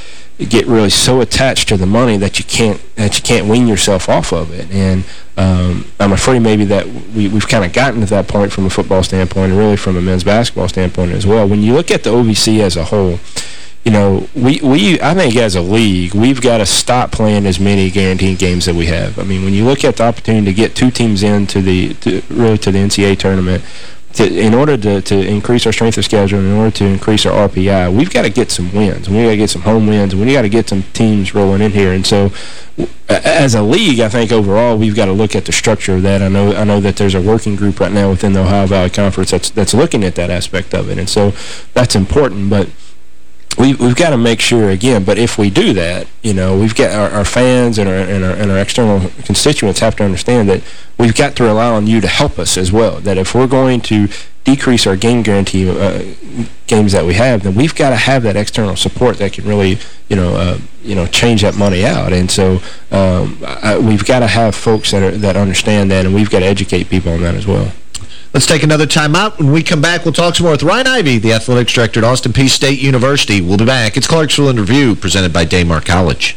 get really so attached to the money that you can't that you can't wean yourself off of it. And um, I'm afraid maybe that we, we've kind of gotten to that point from a football standpoint and really from a men's basketball standpoint as well. When you look at the OVC as a whole, you know, we, we I think as a league, we've got to stop playing as many guaranteed games that we have. I mean, when you look at the opportunity to get two teams into the to, really to the NCAA tournament, to, in order to, to increase our strength of schedule, in order to increase our RPI, we've got to get some wins. We've got to get some home wins. We've got to get some teams rolling in here. And so as a league, I think overall we've got to look at the structure of that. I know I know that there's a working group right now within the Ohio Valley Conference that's that's looking at that aspect of it. And so that's important. But we, we've got to make sure, again, but if we do that, you know, we've got our, our fans and our, and our, and our external constituents have to understand that we've got to rely on you to help us as well. That if we're going to decrease our game guarantee uh, games that we have, then we've got to have that external support that can really, you know, uh, you know, change that money out. And so um, I, we've got to have folks that are, that understand that, and we've got to educate people on that as well.
Let's take another time out. When we come back, we'll talk some more with Ryan Ivey, the athletics director at Austin Peay State University. We'll be back. It's Clarksville in Review, presented by Daymar College.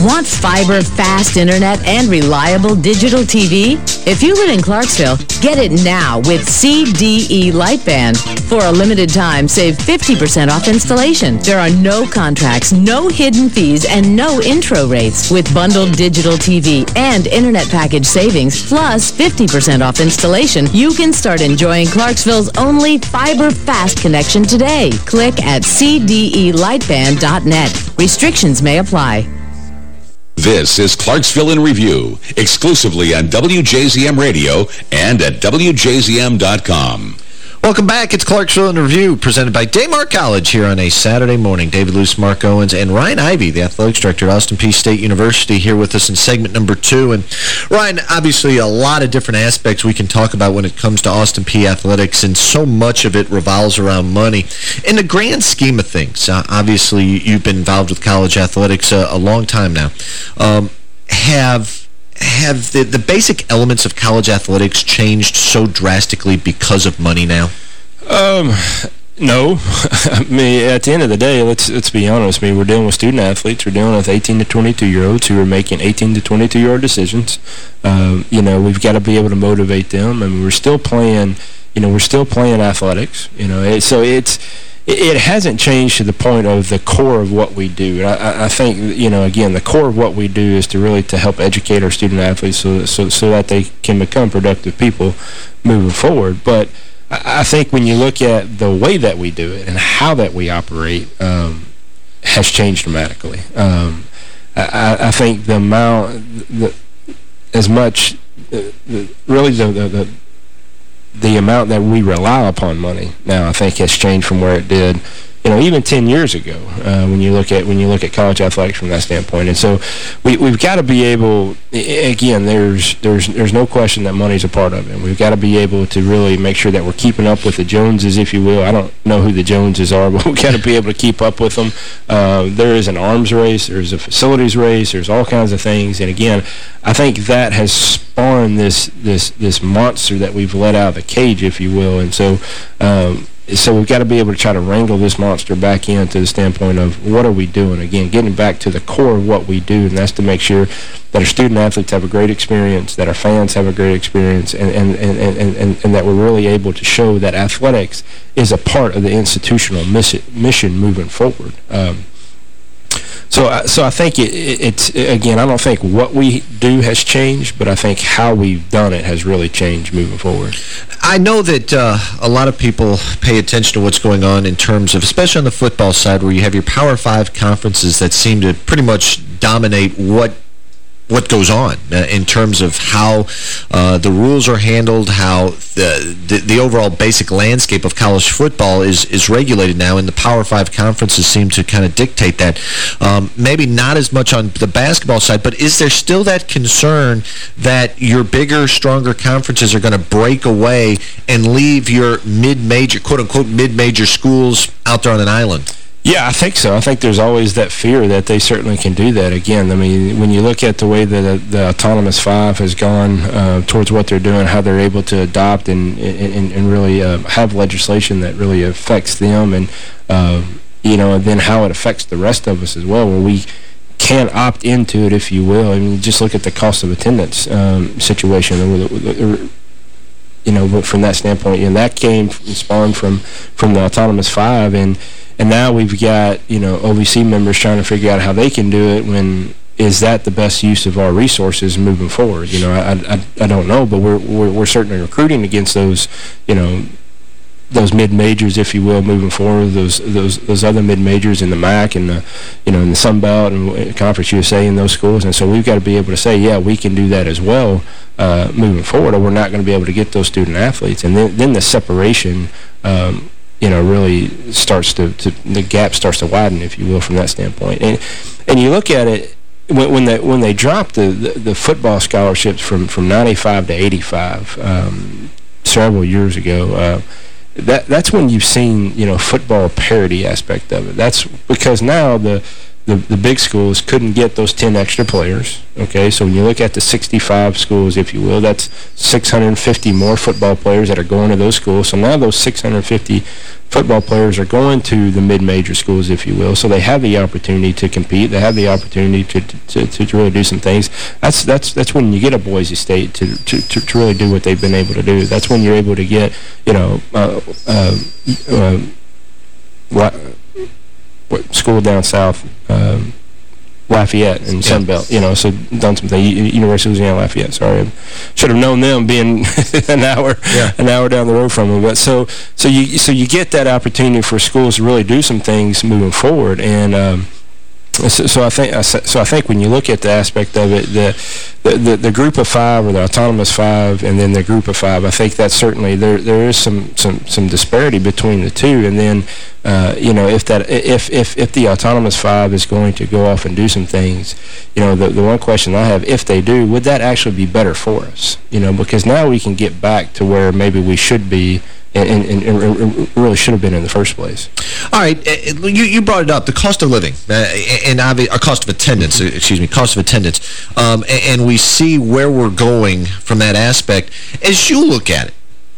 Want fiber, fast internet, and reliable digital TV? If you live in Clarksville, get it now with CDE Lightband. For a limited time, save 50% off installation. There are no contracts, no hidden fees, and no intro rates. With bundled digital TV and internet package savings, plus 50% off installation, you can start enjoying Clarksville's only fiber-fast connection today. Click at cdelightband.net. Restrictions may apply.
This is Clarksville in Review, exclusively on WJZM Radio and at WJZM.com.
Welcome back. It's Clarksville in Review, presented by Daymar College here on a Saturday morning. David Luce, Mark Owens, and Ryan Ivey, the athletics director at Austin Peay State University, here with us in segment number two. And Ryan, obviously a lot of different aspects we can talk about when it comes to Austin Peay athletics, and so much of it revolves around money. In the grand scheme of things, uh, obviously you've been involved with college athletics uh, a long time now. Um, have have the, the basic elements of college athletics changed so drastically because of money now?
Um, no. I mean, at the end of the day, let's let's be honest. I mean, we're dealing with student athletes. We're dealing with 18 to 22-year-olds who are making 18 to 22-year-old decisions. Um, you know, we've got to be able to motivate them. I mean, we're still playing, you know, we're still playing athletics. You know, so it's it hasn't changed to the point of the core of what we do. I, I, think, you know, again, the core of what we do is to really to help educate our student athletes so, so, so that they can become productive people moving forward. But I, I think when you look at the way that we do it and how that we operate um, has changed dramatically. Um, I, I, think the amount, the, as much, uh, the, really the, the, the amount that we rely upon money. Now, I think, has changed from where it did you know, even 10 years ago, uh, when you look at when you look at college athletics from that standpoint. And so we, we've got to be able, again, there's there's there's no question that money's a part of it. We've got to be able to really make sure that we're keeping up with the Joneses, if you will. I don't know who the Joneses are, but we've got to be able to keep up with them. Uh, there is an arms race. There's a facilities race. There's all kinds of things. And again, I think that has spawned this this this monster that we've let out of the cage, if you will. And so um, so we've got to be able to try to wrangle this monster back into the standpoint of what are we doing? Again, getting back to the core of what we do, and that's to make sure that our student athletes have a great experience, that our fans have a great experience, and, and, and, and, and, and that we're really able to show that athletics is a part of the institutional mission moving forward. Um, so, uh, so I think it, it, it's, again, I don't think what we do has changed, but I think how we've done it has really changed moving forward.
I know that uh, a lot of people pay attention to what's going on in terms of, especially on the football side, where you have your Power Five conferences that seem to pretty much dominate what what goes on uh, in terms of how uh, the rules are handled, how the, the, the overall basic landscape of college football is is regulated now, and the Power Five conferences seem to kind of dictate that. Um, maybe not as much on the basketball side, but is there still that concern that your bigger, stronger conferences are going to break away and leave your mid-major, quote-unquote, mid-major schools out there on an island?
Yeah, I think so. I think there's always that fear that they certainly can do that. Again, I mean, when you look at the way that the Autonomous Five has gone uh, towards what they're doing, how they're able to adopt and, and, and really uh, have legislation that really affects them and, uh, you know, and then how it affects the rest of us as well, where we can opt into it, if you will. I mean, just look at the cost of attendance um, situation. You know, from that standpoint, and that came spawned from from the Autonomous Five, and and now we've got, you know, OVC members trying to figure out how they can do it when is that the best use of our resources moving forward? You know, I I, I don't know, but we're, we're, we're certainly recruiting against those, you know, those mid majors, if you will, moving forward. Those those those other mid majors in the MAC and the you know in the Sun Belt and Conference USA in those schools, and so we've got to be able to say, yeah, we can do that as well uh, moving forward, or we're not going to be able to get those student athletes. And then then the separation. Um, you know, really starts to, to, the gap starts to widen, if you will, from that standpoint. And and you look at it when, when they when they dropped the, the, the football scholarships from from 95 to 85 um, several years ago. Uh, that that's when you've seen you know football parity aspect of it. That's because now the the, the big schools couldn't get those 10 extra players, okay? So when you look at the 65 schools, if you will, that's 650 more football players that are going to those schools. So now those 650 football players are going to the mid-major schools, if you will. So they have the opportunity to compete. They have the opportunity to, to, to, to really do some things. That's that's that's when you get a Boise State to, to, to, really do what they've been able to do. That's when you're able to get, you know, uh, uh, uh, school down south, um, Lafayette and yeah. Sunbelt, you know, so done some things. University of Louisiana Lafayette, sorry. I should have known them being an hour yeah. an hour down the road from them. But so so you so you get that opportunity for schools to really do some things moving forward and um, so, so, I think so. I think when you look at the aspect of it, the, the the group of five or the autonomous five, and then the group of five, I think that certainly there there is some some some disparity between the two. And then, uh, you know, if that if if if the autonomous five is going to go off and do some things, you know, the the one question I have, if they do, would that actually be better for us? You know, because now we can get back to where maybe we should be and, and, and, really should have been in the first place.
All right, uh, uh, you, you brought it up, the cost of living, uh, and our cost of attendance, -hmm. excuse me, cost of attendance, um, and, and we see where we're going from that aspect. As you look at it,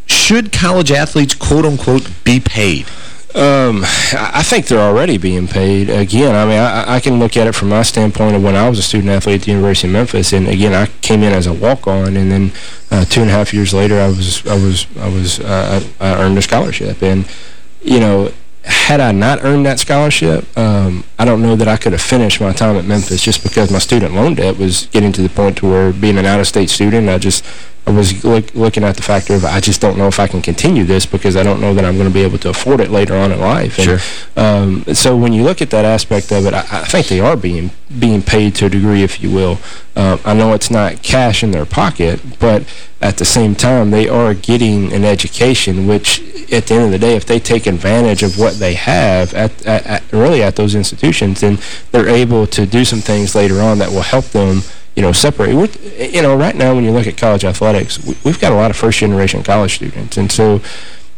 should college athletes, quote-unquote, be paid?
Um, I think they're already being paid. Again, I mean, I, I, can look at it from my standpoint of when I was a student athlete at the University of Memphis, and again, I came in as a walk-on, and then uh, two and a half years later, I was, I was, I was, uh, I, I earned a scholarship, and you know, had I not earned that scholarship, um, I don't know that I could have finished my time at Memphis just because my student loan debt was getting to the point to where being an out-of-state student, I just I was look, looking at the factor of I just don't know if I can continue this because I don't know that I'm going to be able to afford it later on in life.
And,
sure. Um, so when you look at that aspect of it, I, I, think they are being being paid to a degree, if you will. Uh, I know it's not cash in their pocket, but at the same time, they are getting an education, which at the end of the day, if they take advantage of what they have at, at, at really at those institutions, then they're able to do some things later on that will help them you know, separate. We're, you know, right now when you look at college athletics, we've got a lot of first-generation college students. And so,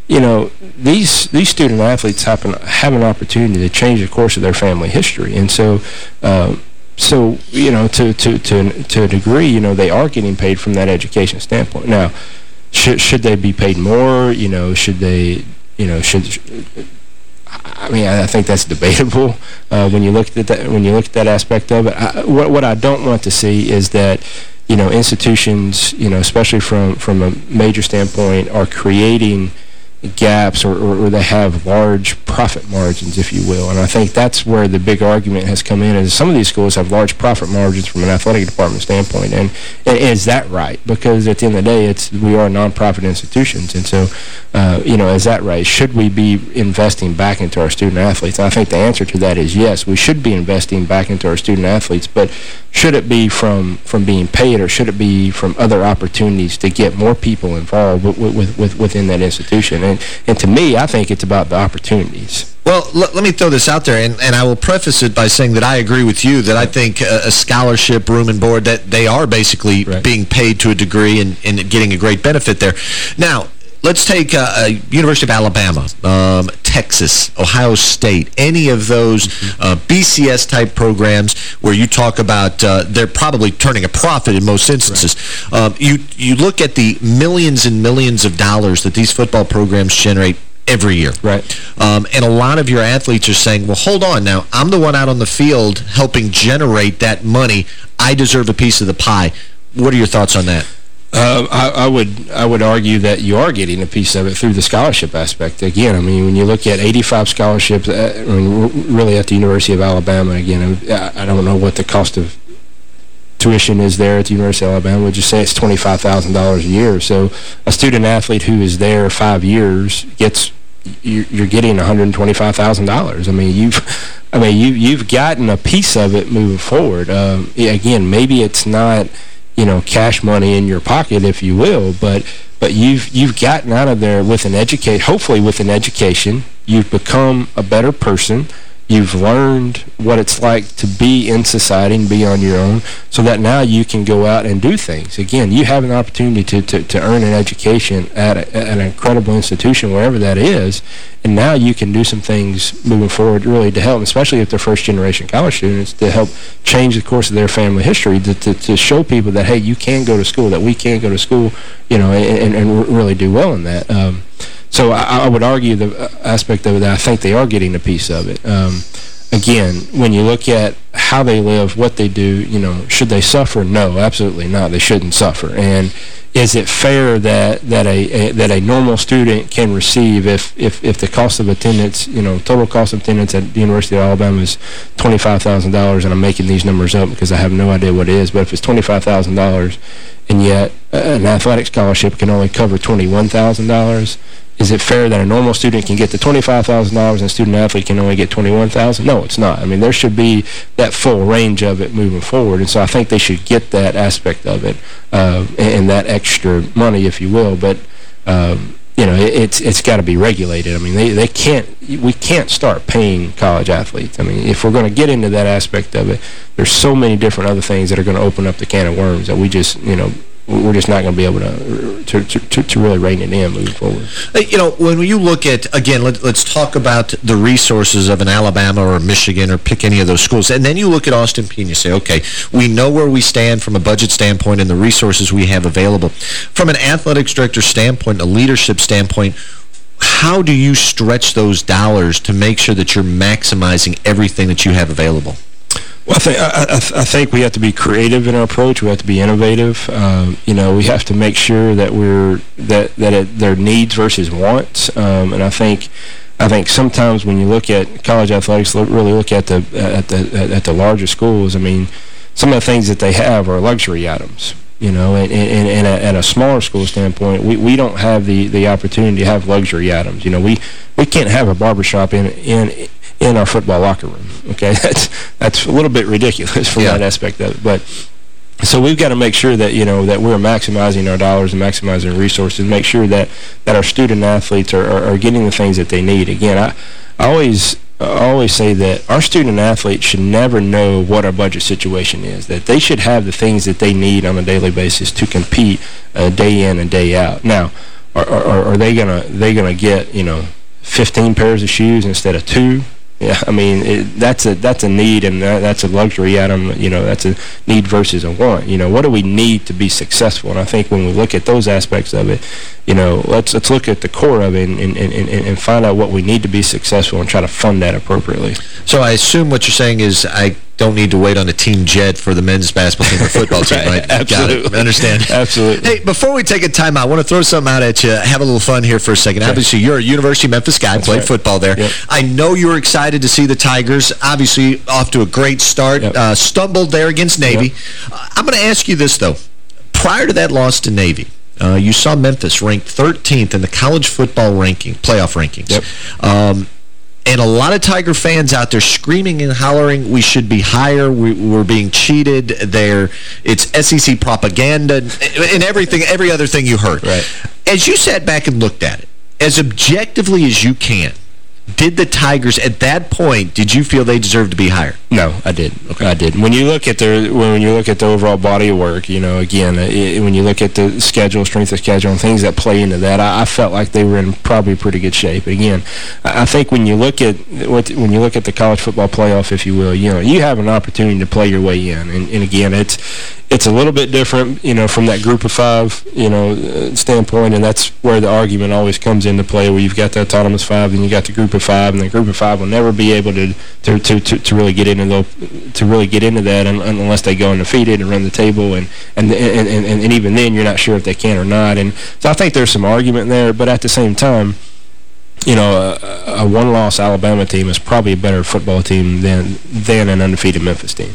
you know, these these student athletes happen, have an opportunity to change the course of their family history. And so, um, so you know, to, to, to, to a degree, you know, they are getting paid from that education standpoint. Now, should, should they be paid more? You know, should they, you know, should I mean, I think that's debatable uh, when you look at that when you look at that aspect of it. I, what what I don't want to see is that you know institutions, you know, especially from from a major standpoint, are creating gaps or, or, or, they have large profit margins, if you will. And I think that's where the big argument has come in is some of these schools have large profit margins from an athletic department standpoint. And, and is that right? Because at the end of the day, it's we are nonprofit institutions. And so, uh, you know, is that right? Should we be investing back into our student athletes? And I think the answer to that is yes. We should be investing back into our student athletes. But should it be from, from being paid or should it be from other opportunities to get more people involved with, with, with, within that institution? And, and to me, I think it's about the opportunities.
Well, let me throw this out there, and, and I will preface it by saying that I agree with you, that I think a, a scholarship, room and board, that they are basically right. being paid to a degree and, and getting a great benefit there. Now, let's take uh, uh, University of Alabama, um, Texas, Ohio State, any of those uh, BCS-type programs where you talk about uh, they're probably turning a profit in most instances. Right. Um, you, you look at the millions and millions of dollars that these football programs generate every year.
Right.
Um, and a lot of your athletes are saying, well, hold on now. I'm the one out on the field helping generate that money. I deserve a piece of the pie. What are your thoughts on that?
Uh, I, I, would I would argue that you are getting a piece of it through the scholarship aspect. Again, I mean, when you look at 85 scholarships, uh, I mean, really at the University of Alabama, again, I, I don't know what the cost of tuition is there at the University of Alabama. We'll just say it's $25,000 a year. So a student athlete who is there five years gets you're getting $125,000. I mean, you've I mean, you you've gotten a piece of it moving forward. Um, again, maybe it's not – you know, cash money in your pocket, if you will, but but you've you've gotten out of there with an educate, hopefully with an education. You've become a better person. You've learned what it's like to be in society and be on your own so that now you can go out and do things. Again, you have an opportunity to, to, to earn an education at, a, at an incredible institution, wherever that is, and now you can do some things moving forward really to help, especially if they're first-generation college students, to help change the course of their family history, to, to, to, show people that, hey, you can go to school, that we can go to school, you know, and, and really do well in that. Um, so I, I, would argue the uh, aspect of it that I think they are getting a piece of it. Um, again, when you look at how they live, what they do, you know, should they suffer? No, absolutely not. They shouldn't suffer. And is it fair that that a, a, that a normal student can receive if if if the cost of attendance, you know, total cost of attendance at the University of Alabama is $25,000 and I'm making these numbers up because I have no idea what it is, but if it's $25,000 and yet an athletic scholarship can only cover $21,000, is it fair that a normal student can get the $25,000 and a student athlete can only get 21,000? No, it's not. I mean, there should be that full range of it moving forward. And so I think they should get that aspect of it uh, and that extra money, if you will. But, um, you know, it, it's it's got to be regulated. I mean, they, they can't, we can't start paying college athletes. I mean, if we're going to get into that aspect of it, there's so many different other things that are going to open up the can of worms that we just, you know, we're just not going to be able to, to, to, to really rein it in moving forward.
You know, when you look at, again, let, us talk about the resources of an Alabama or Michigan or pick any of those schools, and then you look at Austin Peay and you say, okay, we know where we stand from a budget standpoint and the resources we have available. From an athletics director standpoint, a leadership standpoint, how do you stretch those dollars to make sure that you're maximizing everything that you have available?
Well, I think, I, I, think we have to be creative in our approach. We have to be innovative. Um, you know, we have to make sure that we're that that it, their needs versus wants. Um, and I think I think sometimes when you look at college athletics, look, really look at the at the at the larger schools. I mean, some of the things that they have are luxury items. You know, and, and, and at a smaller school standpoint, we, we don't have the, the opportunity to have luxury items. You know, we, we can't have a barbershop in, in in our football locker room. Okay, that's that's a little bit ridiculous from yeah. that aspect of it, but. So we've got to make sure that, you know, that we're maximizing our dollars and maximizing resources, make sure that, that our student athletes are, are, are getting the things that they need. Again, I, I always I always say that our student athletes should never know what our budget situation is, that they should have the things that they need on a daily basis to compete uh, day in and day out. Now, are, are, are they going to they gonna get, you know, 15 pairs of shoes instead of two? Yeah, I mean, it, that's a that's a need and that, that's a luxury item. You know, that's a need versus a want. You know, what do we need to be successful? And I think when we look at those aspects of it, you know, let's let's look at the core of it and, and, and, and find out what we need to be successful and try to fund that appropriately.
So I assume what you're saying is I don't need to wait on a team jet for the men's basketball team or football team, right? right?
Absolutely.
Got it. I understand.
Absolutely.
Hey, before we take a timeout, I want to throw something out at you. Have a little fun here for a second. Okay. Obviously, you're a University of Memphis guy, That's played right. football there. Yep. I know you were excited to see the Tigers, obviously off to a great start, yep. uh, stumbled there against Navy. Yep. Uh, I'm going to ask you this, though. Prior to that loss to Navy, uh, you saw Memphis ranked 13th in the college football ranking, playoff rankings. Um, and a lot of Tiger fans out there screaming and hollering, we should be higher, we, are being cheated, there it's SEC propaganda, and everything, every other thing you heard.
Right.
As you sat back and looked at it, as objectively as you can, did the Tigers, at that point, did you feel they deserved to be higher?
No, I did. Okay. I did. When you look at their, when you look at the overall body of work, you know, again, it, when you look at the schedule, strength of schedule, and things that play into that, I, I felt like they were in probably pretty good shape. Again, I, think when you look at what, when you look at the college football playoff, if you will, you know, you have an opportunity to play your way in, and, and again, it's it's a little bit different, you know, from that group of five, you know, standpoint, and that's where the argument always comes into play, where you've got the autonomous five, then you got the group of five, and the group of five will never be able to to to, to, really get into the, to really get into that unless they go undefeated and run the table, and and, and and and even then you're not sure if they can or not, and so I think there's some argument there, but at the same time you know, a, a one-loss Alabama team is probably a better football team than than an undefeated Memphis team.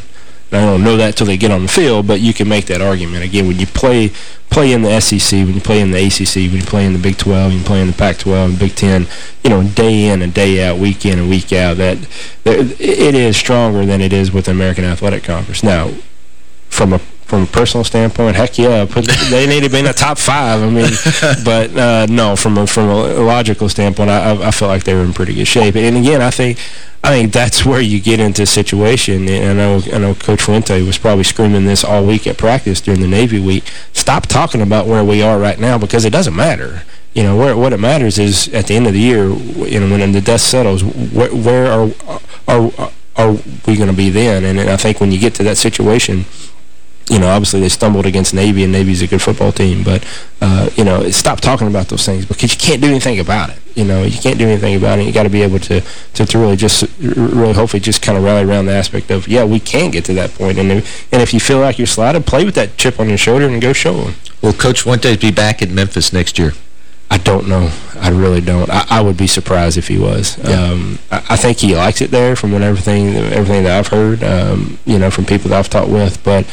I don't know that until they get on the field, but you can make that argument. Again, when you play play in the SEC, when you play in the ACC, when you play in the Big 12, you play in the Pac-12 and Big 10, you know, day in and day out, week in and week out, that it is stronger than it is with the American Athletic Conference. Now, from a from a personal standpoint, heck yeah, put, they need to be in the top five. I mean, but uh, no, from a, from a logical standpoint, I, I feel like they were in pretty good shape. And again, I think I think that's where you get into a situation. And I know I know Coach Fuente was probably screaming this all week at practice during the Navy week. Stop talking about where we are right now because it doesn't matter. You know, where, what it matters is at the end of the year, you know, when the dust settles, where, where are, are, are we going to be then? And, and I think when you get to that situation, you know, obviously they stumbled against Navy, and Navy's a good football team. But, uh, you know, stop talking about those things because you can't do anything about it. You know, you can't do anything about it. You got to be able to, to, to really just, really hopefully just kind of rally around the aspect of, yeah, we can get to that point. And if, and if you feel like you're sliding, play with that chip on your shoulder and go show them.
Will Coach Fuentes be back in Memphis next year?
I don't know. I really don't. I, I would be surprised if he was. Yeah. Um, I, I, think he likes it there from what everything everything that I've heard, um, you know, from people that I've talked with. But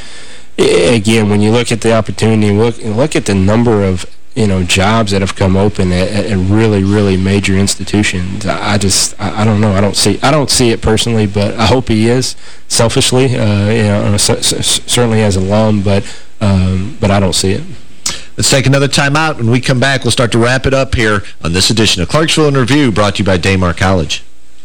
again, when you look at the opportunity, look look at the number of you know jobs that have come open at, at really really major institutions. I, just I, I, don't know. I don't see I don't see it personally, but I hope he is selfishly. Uh, you know, certainly as a alum, but um, but I don't see it.
Let's take another time out. When we come back, we'll start to wrap it up here on this edition of Clarksville in Review, brought to you by Daymar College.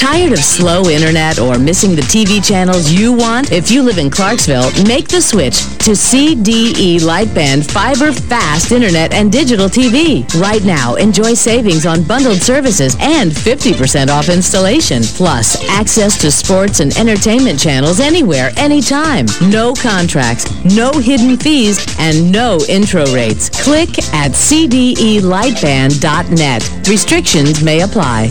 Tired of slow internet or missing the TV channels you want? If you live in Clarksville, make the switch to CDE Lightband Fiber Fast Internet and Digital TV. Right now, enjoy savings on bundled services and 50% off installation. Plus, access to sports and entertainment channels anywhere, anytime. No contracts, no hidden fees, and no intro rates. Click at cdelightband.net. Restrictions may apply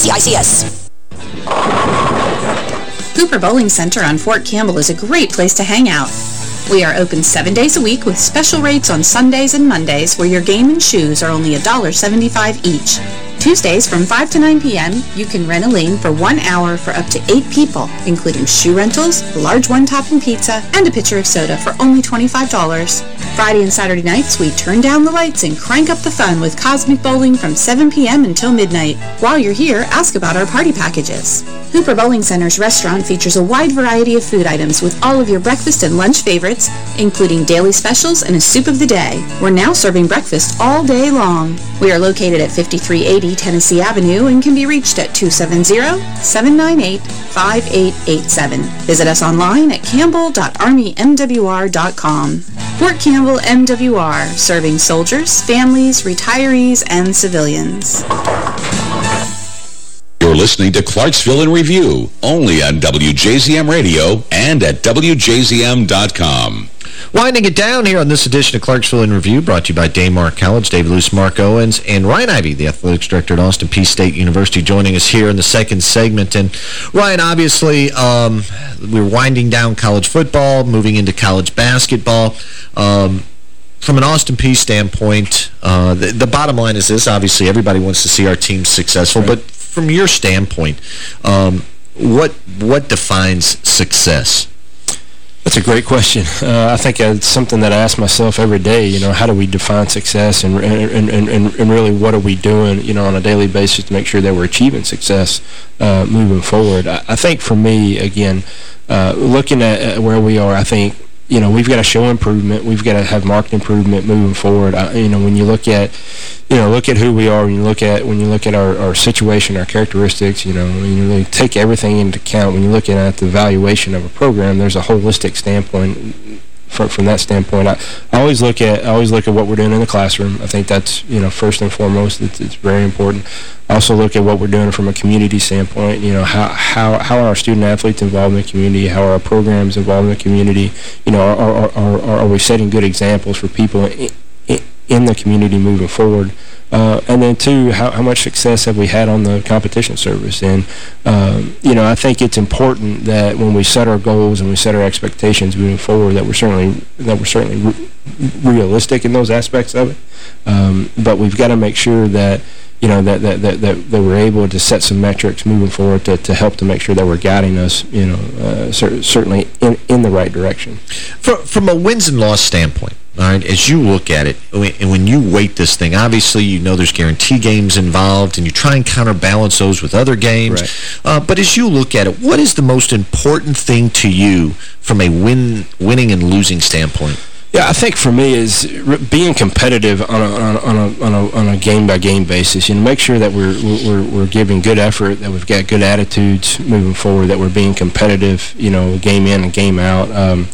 ACICS.
Hooper Bowling Center on Fort Campbell is a great place to hang out. We are open seven days a week with special rates on Sundays and Mondays where your game and shoes are only $1.75 each. Tuesdays from 5 to 9 p.m., you can rent a lane for one hour for up to eight people, including shoe rentals, a large one-topping pizza, and a pitcher of soda for only $25. Friday and Saturday nights, we turn down the lights and crank up the fun with Cosmic Bowling from 7 p.m. until midnight. While you're here, ask about our party packages. Hooper Bowling Center's restaurant features a wide variety of food items with all of your breakfast and lunch favorites, including daily specials and a soup of the day. We're now serving breakfast all day long. We are located at 5380 Tennessee Avenue and can be reached at 270-798-5887. Visit us online at campbell.armymwr.com. Fort Campbell MWR, serving soldiers, families, retirees, and civilians.
You're listening to Clarksville in Review, only on WJZM Radio and at WJZM.com.
Winding it down here on this edition of Clarksville in Review, brought to you by Daymar College, David Luce, Mark Owens, and Ryan Ivey, the athletics director at Austin Peay State University, joining us here in the second segment. And Ryan, obviously, um, we're winding down college football, moving into college basketball. Um, from an Austin Peay standpoint, uh, the, the, bottom line is this. Obviously, everybody wants to see our team successful, right. but from your standpoint, um, what what defines success?
That's a great question. Uh, I think it's something that I ask myself every day, you know, how do we define success and, and, and, and, really what are we doing, you know, on a daily basis to make sure that we're achieving success uh, moving forward. I, I, think for me, again, uh, looking at, where we are, I think you know, we've got to show improvement. We've got to have marked improvement moving forward. I, you know, when you look at, you know, look at who we are, when you look at when you look at our, our situation, our characteristics, you know, when you really take everything into account, when you look at the valuation of a program, there's a holistic standpoint from from that standpoint. I, I always look at I always look at what we're doing in the classroom. I think that's you know first and foremost it's, it's very important. I also look at what we're doing from a community standpoint. You know how how how are our student athletes involved in the community? How are our programs involved in the community? You know are are are, are we setting good examples for people in, in the community moving forward? Uh, and then, two, how, how much success have we had on the competition service? And, um, you know, I think it's important that when we set our goals and we set our expectations moving forward, that we're certainly that we're certainly re realistic in those aspects of it. Um, but we've got to make sure that you know, that, that, that, that, we're able to set some metrics moving forward to, to help to make sure that we're guiding us, you know, uh, cer certainly in, in the right direction.
From, from a wins and loss standpoint, all right, as you look at it, and when you weight this thing, obviously you know there's guarantee games involved, and you try and counterbalance those with other games. Right. Uh, but as you look at it, what is the most important thing to you from a win, winning and losing standpoint?
Yeah, I think for me is being competitive on a on a on a on a, on a game by game basis. You know, make sure that we're we're we're giving good effort, that we've got good attitudes moving forward, that we're being competitive. You know, game in and game out. Um,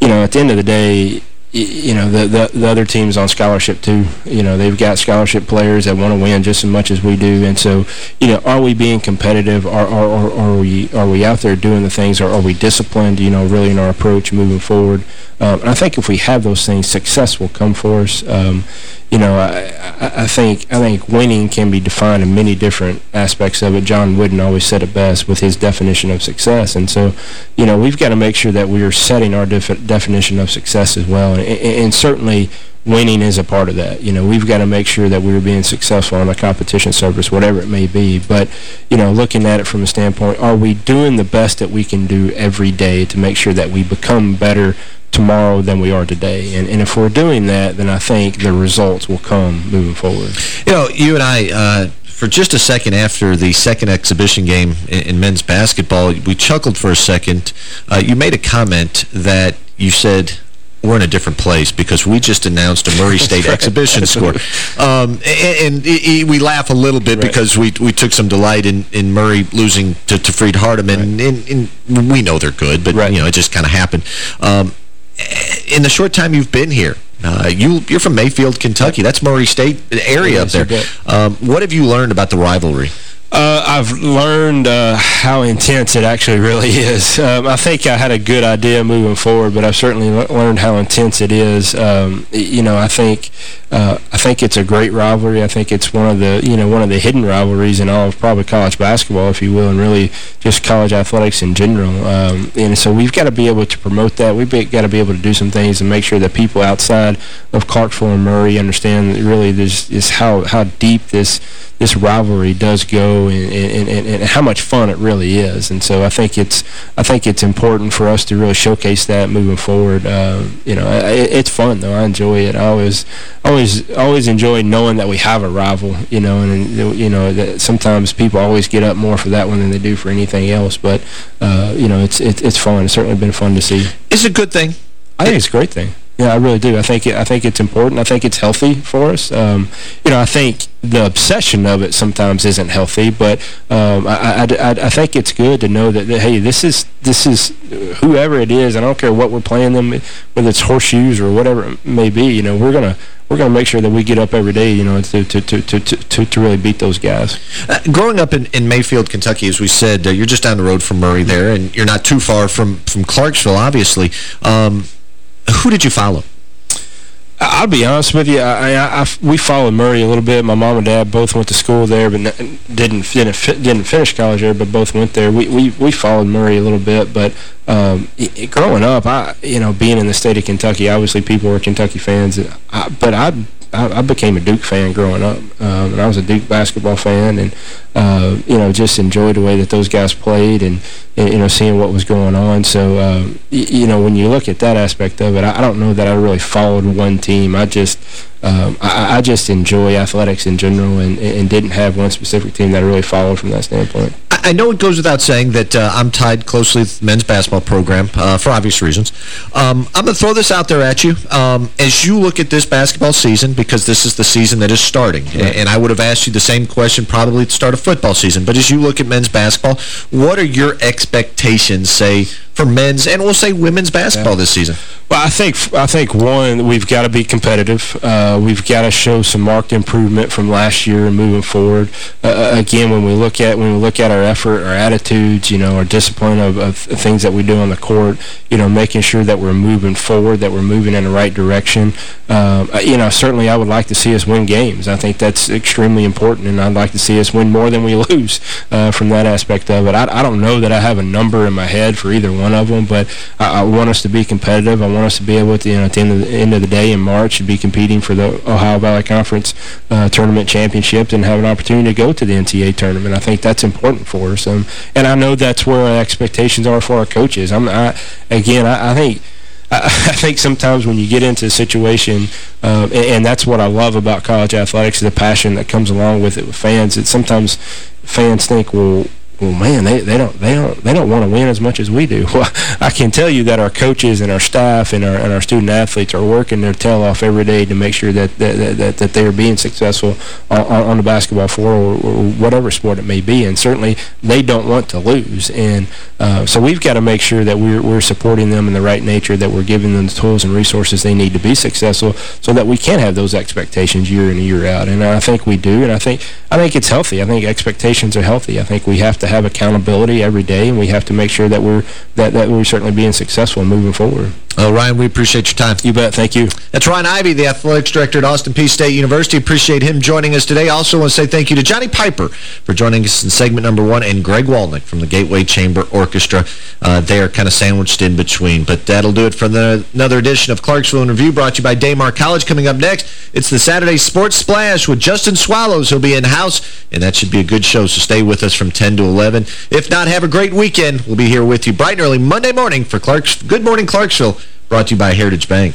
you know, at the end of the day, you know, the, the, the other teams on scholarship too. You know, they've got scholarship players that want to win just as much as we do. And so, you know, are we being competitive? Are, are, are, are we are we out there doing the things? Or are we disciplined, you know, really in our approach moving forward? Um, and I think if we have those things, success will come for us. Um, you know, I, I, think I think winning can be defined in many different aspects of it. John Wooden always said it best with his definition of success. And so, you know, we've got to make sure that we are setting our def definition of success as well. And, and certainly winning is a part of that. You know, we've got to make sure that we're being successful on a competition service, whatever it may be. But, you know, looking at it from a standpoint, are we doing the best that we can do every day to make sure that we become better tomorrow than we are today. And, and if we're doing that, then I think the results will come moving forward.
You know, you and I, uh, for just a second after the second exhibition game in, in men's basketball, we chuckled for a second. Uh, you made a comment that you said, we're in a different place because we just announced a Murray State exhibition score. Um, and, and, we laugh a little bit right. because we we took some delight in, in Murray losing to, to Freed Hardeman. Right. And, and, we know they're good, but, right. you know, it just kind of happened. Um, in the short time you've been here, uh, you, you're from Mayfield, Kentucky. That's Murray State area up there. Um, what have you learned about the rivalry?
Uh, I've learned uh, how intense it actually really is. Um, I think I had a good idea moving forward, but I've certainly learned how intense it is. Um, you know, I think uh, I think it's a great rivalry. I think it's one of the you know one of the hidden rivalries in all of probably college basketball, if you will, and really just college athletics in general. Um, and so we've got to be able to promote that. We've got to be able to do some things and make sure that people outside of Clarksville and Murray understand really this is how how deep this this rivalry does go and, and, and, and, how much fun it really is. And so I think it's I think it's important for us to really showcase that moving forward. Uh, you know, it, it's fun though. I enjoy it. I always always always enjoy knowing that we have a rival. You know, and you know that sometimes people always get up more for that one than they do for anything else. But uh, you know, it's it, it's fun. It's certainly been fun to see.
It's a good thing.
I think it's a great thing. Yeah, I really do. I think it, I think it's important. I think it's healthy for us. Um, you know, I think the obsession of it sometimes isn't healthy, but um, I, I, I, think it's good to know that, that, hey, this is this is whoever it is. I don't care what we're playing them, whether it's horseshoes or whatever it may be. You know, we're gonna we're gonna make sure that we get up every day. You know, to to to to to, to really beat those guys.
Uh, growing up in, in Mayfield, Kentucky, as we said, uh, you're just down the road from Murray there, and you're not too far from from Clarksville, obviously. Um, who did you follow?
I'll be honest with you. I, I, I, we followed Murray a little bit. My mom and dad both went to school there, but didn't didn't didn't finish college there, but both went there. We we we followed Murray a little bit, but um, it, growing up, I you know being in the state of Kentucky, obviously people were Kentucky fans, I, but I I, I, became a Duke fan growing up, um, and I was a Duke basketball fan, and uh, you know just enjoyed the way that those guys played, and, you know seeing what was going on. So uh, you know when you look at that aspect of it, I, I, don't know that I really followed one team. I just um, I, I, just enjoy athletics in general, and, and didn't have one specific team that I really followed from that standpoint.
I know it goes without saying that uh, I'm tied closely with the men's basketball program uh, for obvious reasons. Um, I'm going to throw this out there at you. Um, as you look at this basketball season, because this is the season that is starting, right. and I would have asked you the same question probably at the start of football season, but as you look at men's basketball, what are your expectations, say, for men's and we'll say women's basketball yeah. this season?
Well, I think I think one we've got to be competitive. Uh, we've got to show some marked improvement from last year and moving forward. Uh, uh, again, when we look at when we look at our effort, our attitudes, you know, our discipline of, of things that we do on the court, you know, making sure that we're moving forward, that we're moving in the right direction. Um, uh, you know, certainly I would like to see us win games. I think that's extremely important, and I'd like to see us win more than we lose uh, from that aspect of it. I, I don't know that I have a number in my head for either one one of them, but I, I, want us to be competitive. I want us to be able to, you know, at the end of the, end of the day in March, to be competing for the Ohio Valley Conference uh, Tournament Championships and have an opportunity to go to the NCAA tournament. I think that's important for us. Um, and I know that's where our expectations are for our coaches. I'm, I, again, I, I think – I, think sometimes when you get into a situation, uh, and, and, that's what I love about college athletics, the passion that comes along with it with fans, that sometimes fans think, well, well, man, they, they don't they don't they don't want to win as much as we do. Well, I can tell you that our coaches and our staff and our and our student athletes are working their tail off every day to make sure that that that, that they are being successful on, on the basketball floor or, or, whatever sport it may be. And certainly they don't want to lose. And uh, so we've got to make sure that we're we're supporting them in the right nature, that we're giving them the tools and resources they need to be successful, so that we can have those expectations year in and year out. And I think we do. And I think I think it's healthy. I think expectations are healthy. I think we have to to have accountability every day, and we have to make sure that we're that, that we're certainly being successful and moving forward.
Well, Ryan, we appreciate your time.
You bet. Thank you.
That's Ryan Ivey, the athletics director at Austin Peay State University. Appreciate him joining us today. Also want to say thank you to Johnny Piper for joining us in segment number one and Greg Wolynec from the Gateway Chamber Orchestra. Uh, they are kind of sandwiched in between. But that'll do it for the, another edition of Clarksville in Review brought to you by Daymar College. Coming up next, it's the Saturday Sports Splash with Justin Swallows. He'll be in-house, and that should be a good show, so stay with us from 10 to 11. If not, have a great weekend. We'll be here with you bright and early Monday morning for Clarks Good Morning Clarksville. Brought to you by Heritage Bank.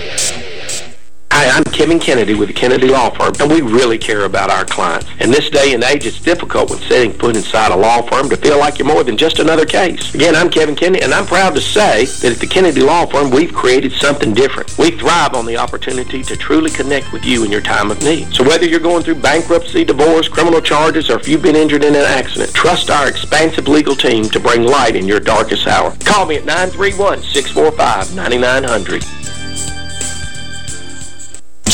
Hi, I'm Kevin Kennedy with the Kennedy Law Firm, and we really care about our clients. In this day and age, it's difficult when setting foot inside a law firm to feel like you're more than just another case. Again, I'm Kevin Kennedy, and I'm proud to say that at the Kennedy Law Firm, we've created something different. We thrive on the opportunity to truly connect with you in your time of need. So whether you're going through bankruptcy, divorce, criminal charges, or if you've been injured in an accident, trust our expansive legal team to bring light in your darkest hour. Call me at 931-645-9900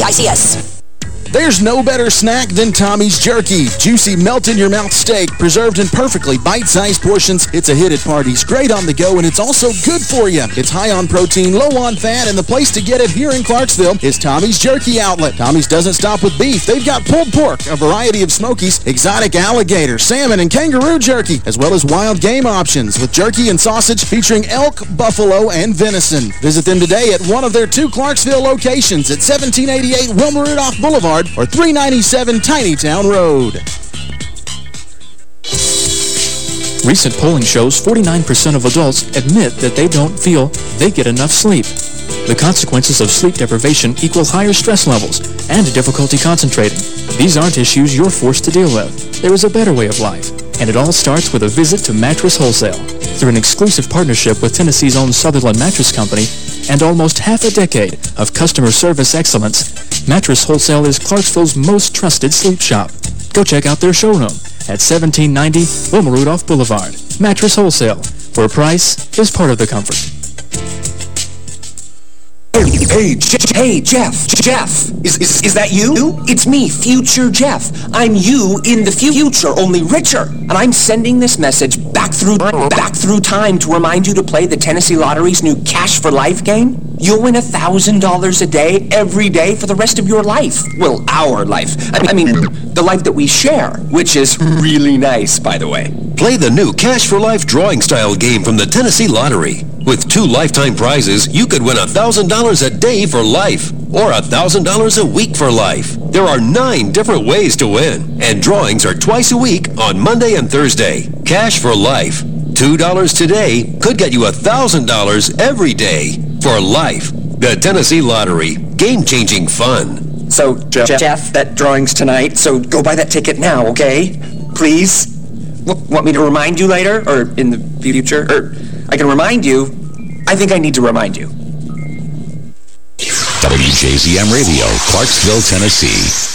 ACICS.
There's no better snack than Tommy's Jerky. Juicy, melt-in-your-mouth steak, preserved in perfectly bite-sized portions. It's a hit at parties, great on the go, and it's also good for you. It's high on protein, low on fat, and the place to get it here in Clarksville is Tommy's Jerky Outlet. Tommy's doesn't stop with beef. They've got pulled pork, a variety of smokies, exotic alligator, salmon, and kangaroo jerky, as well as wild game options with jerky and sausage featuring elk, buffalo, and venison. Visit them today at one of their two Clarksville locations at 1788 Wilma Rudolph Boulevard or 397 Tinytown Road.
Recent polling shows 49% of adults admit that they don't feel they get enough sleep. The consequences of sleep deprivation equal higher stress levels and difficulty concentrating. These aren't issues you're forced to deal with. There is a better way of life, and it all starts with a visit to Mattress Wholesale. Through an exclusive partnership with Tennessee's own Southerland Mattress Company and almost half a decade of customer service excellence, Mattress Wholesale is Clarksville's most trusted sleep shop. Go check out their showroom at 1790 Wilma Rudolph Boulevard. Mattress Wholesale, where price is part of the comfort.
Hey, hey, Jeff, Jeff, is, is, is that you? It's me, future Jeff. I'm you in the future, only richer. And I'm sending this message back through back through time to remind you to play the Tennessee Lottery's new Cash for Life game. You'll win $1,000 a day, every day for the rest of your life. Well, our life. I mean, the life that we share, which is really nice, by the way.
Play the new Cash for Life drawing style game from the Tennessee Lottery. With two lifetime prizes, you could win $1,000 a day for life or $1,000 a week for life. There are nine different ways to win, and drawings are twice a week on Monday and Thursday. Cash for Life. $2 today could get you $1,000 every day for life. The Tennessee Lottery. Game-changing fun.
So, Jeff, Jeff, that drawing's tonight, so go buy that ticket now, okay? Please? Want me to remind you later, or in the future? Or I can remind you. I think I need to remind you.
WJZM Radio, Clarksville, Tennessee.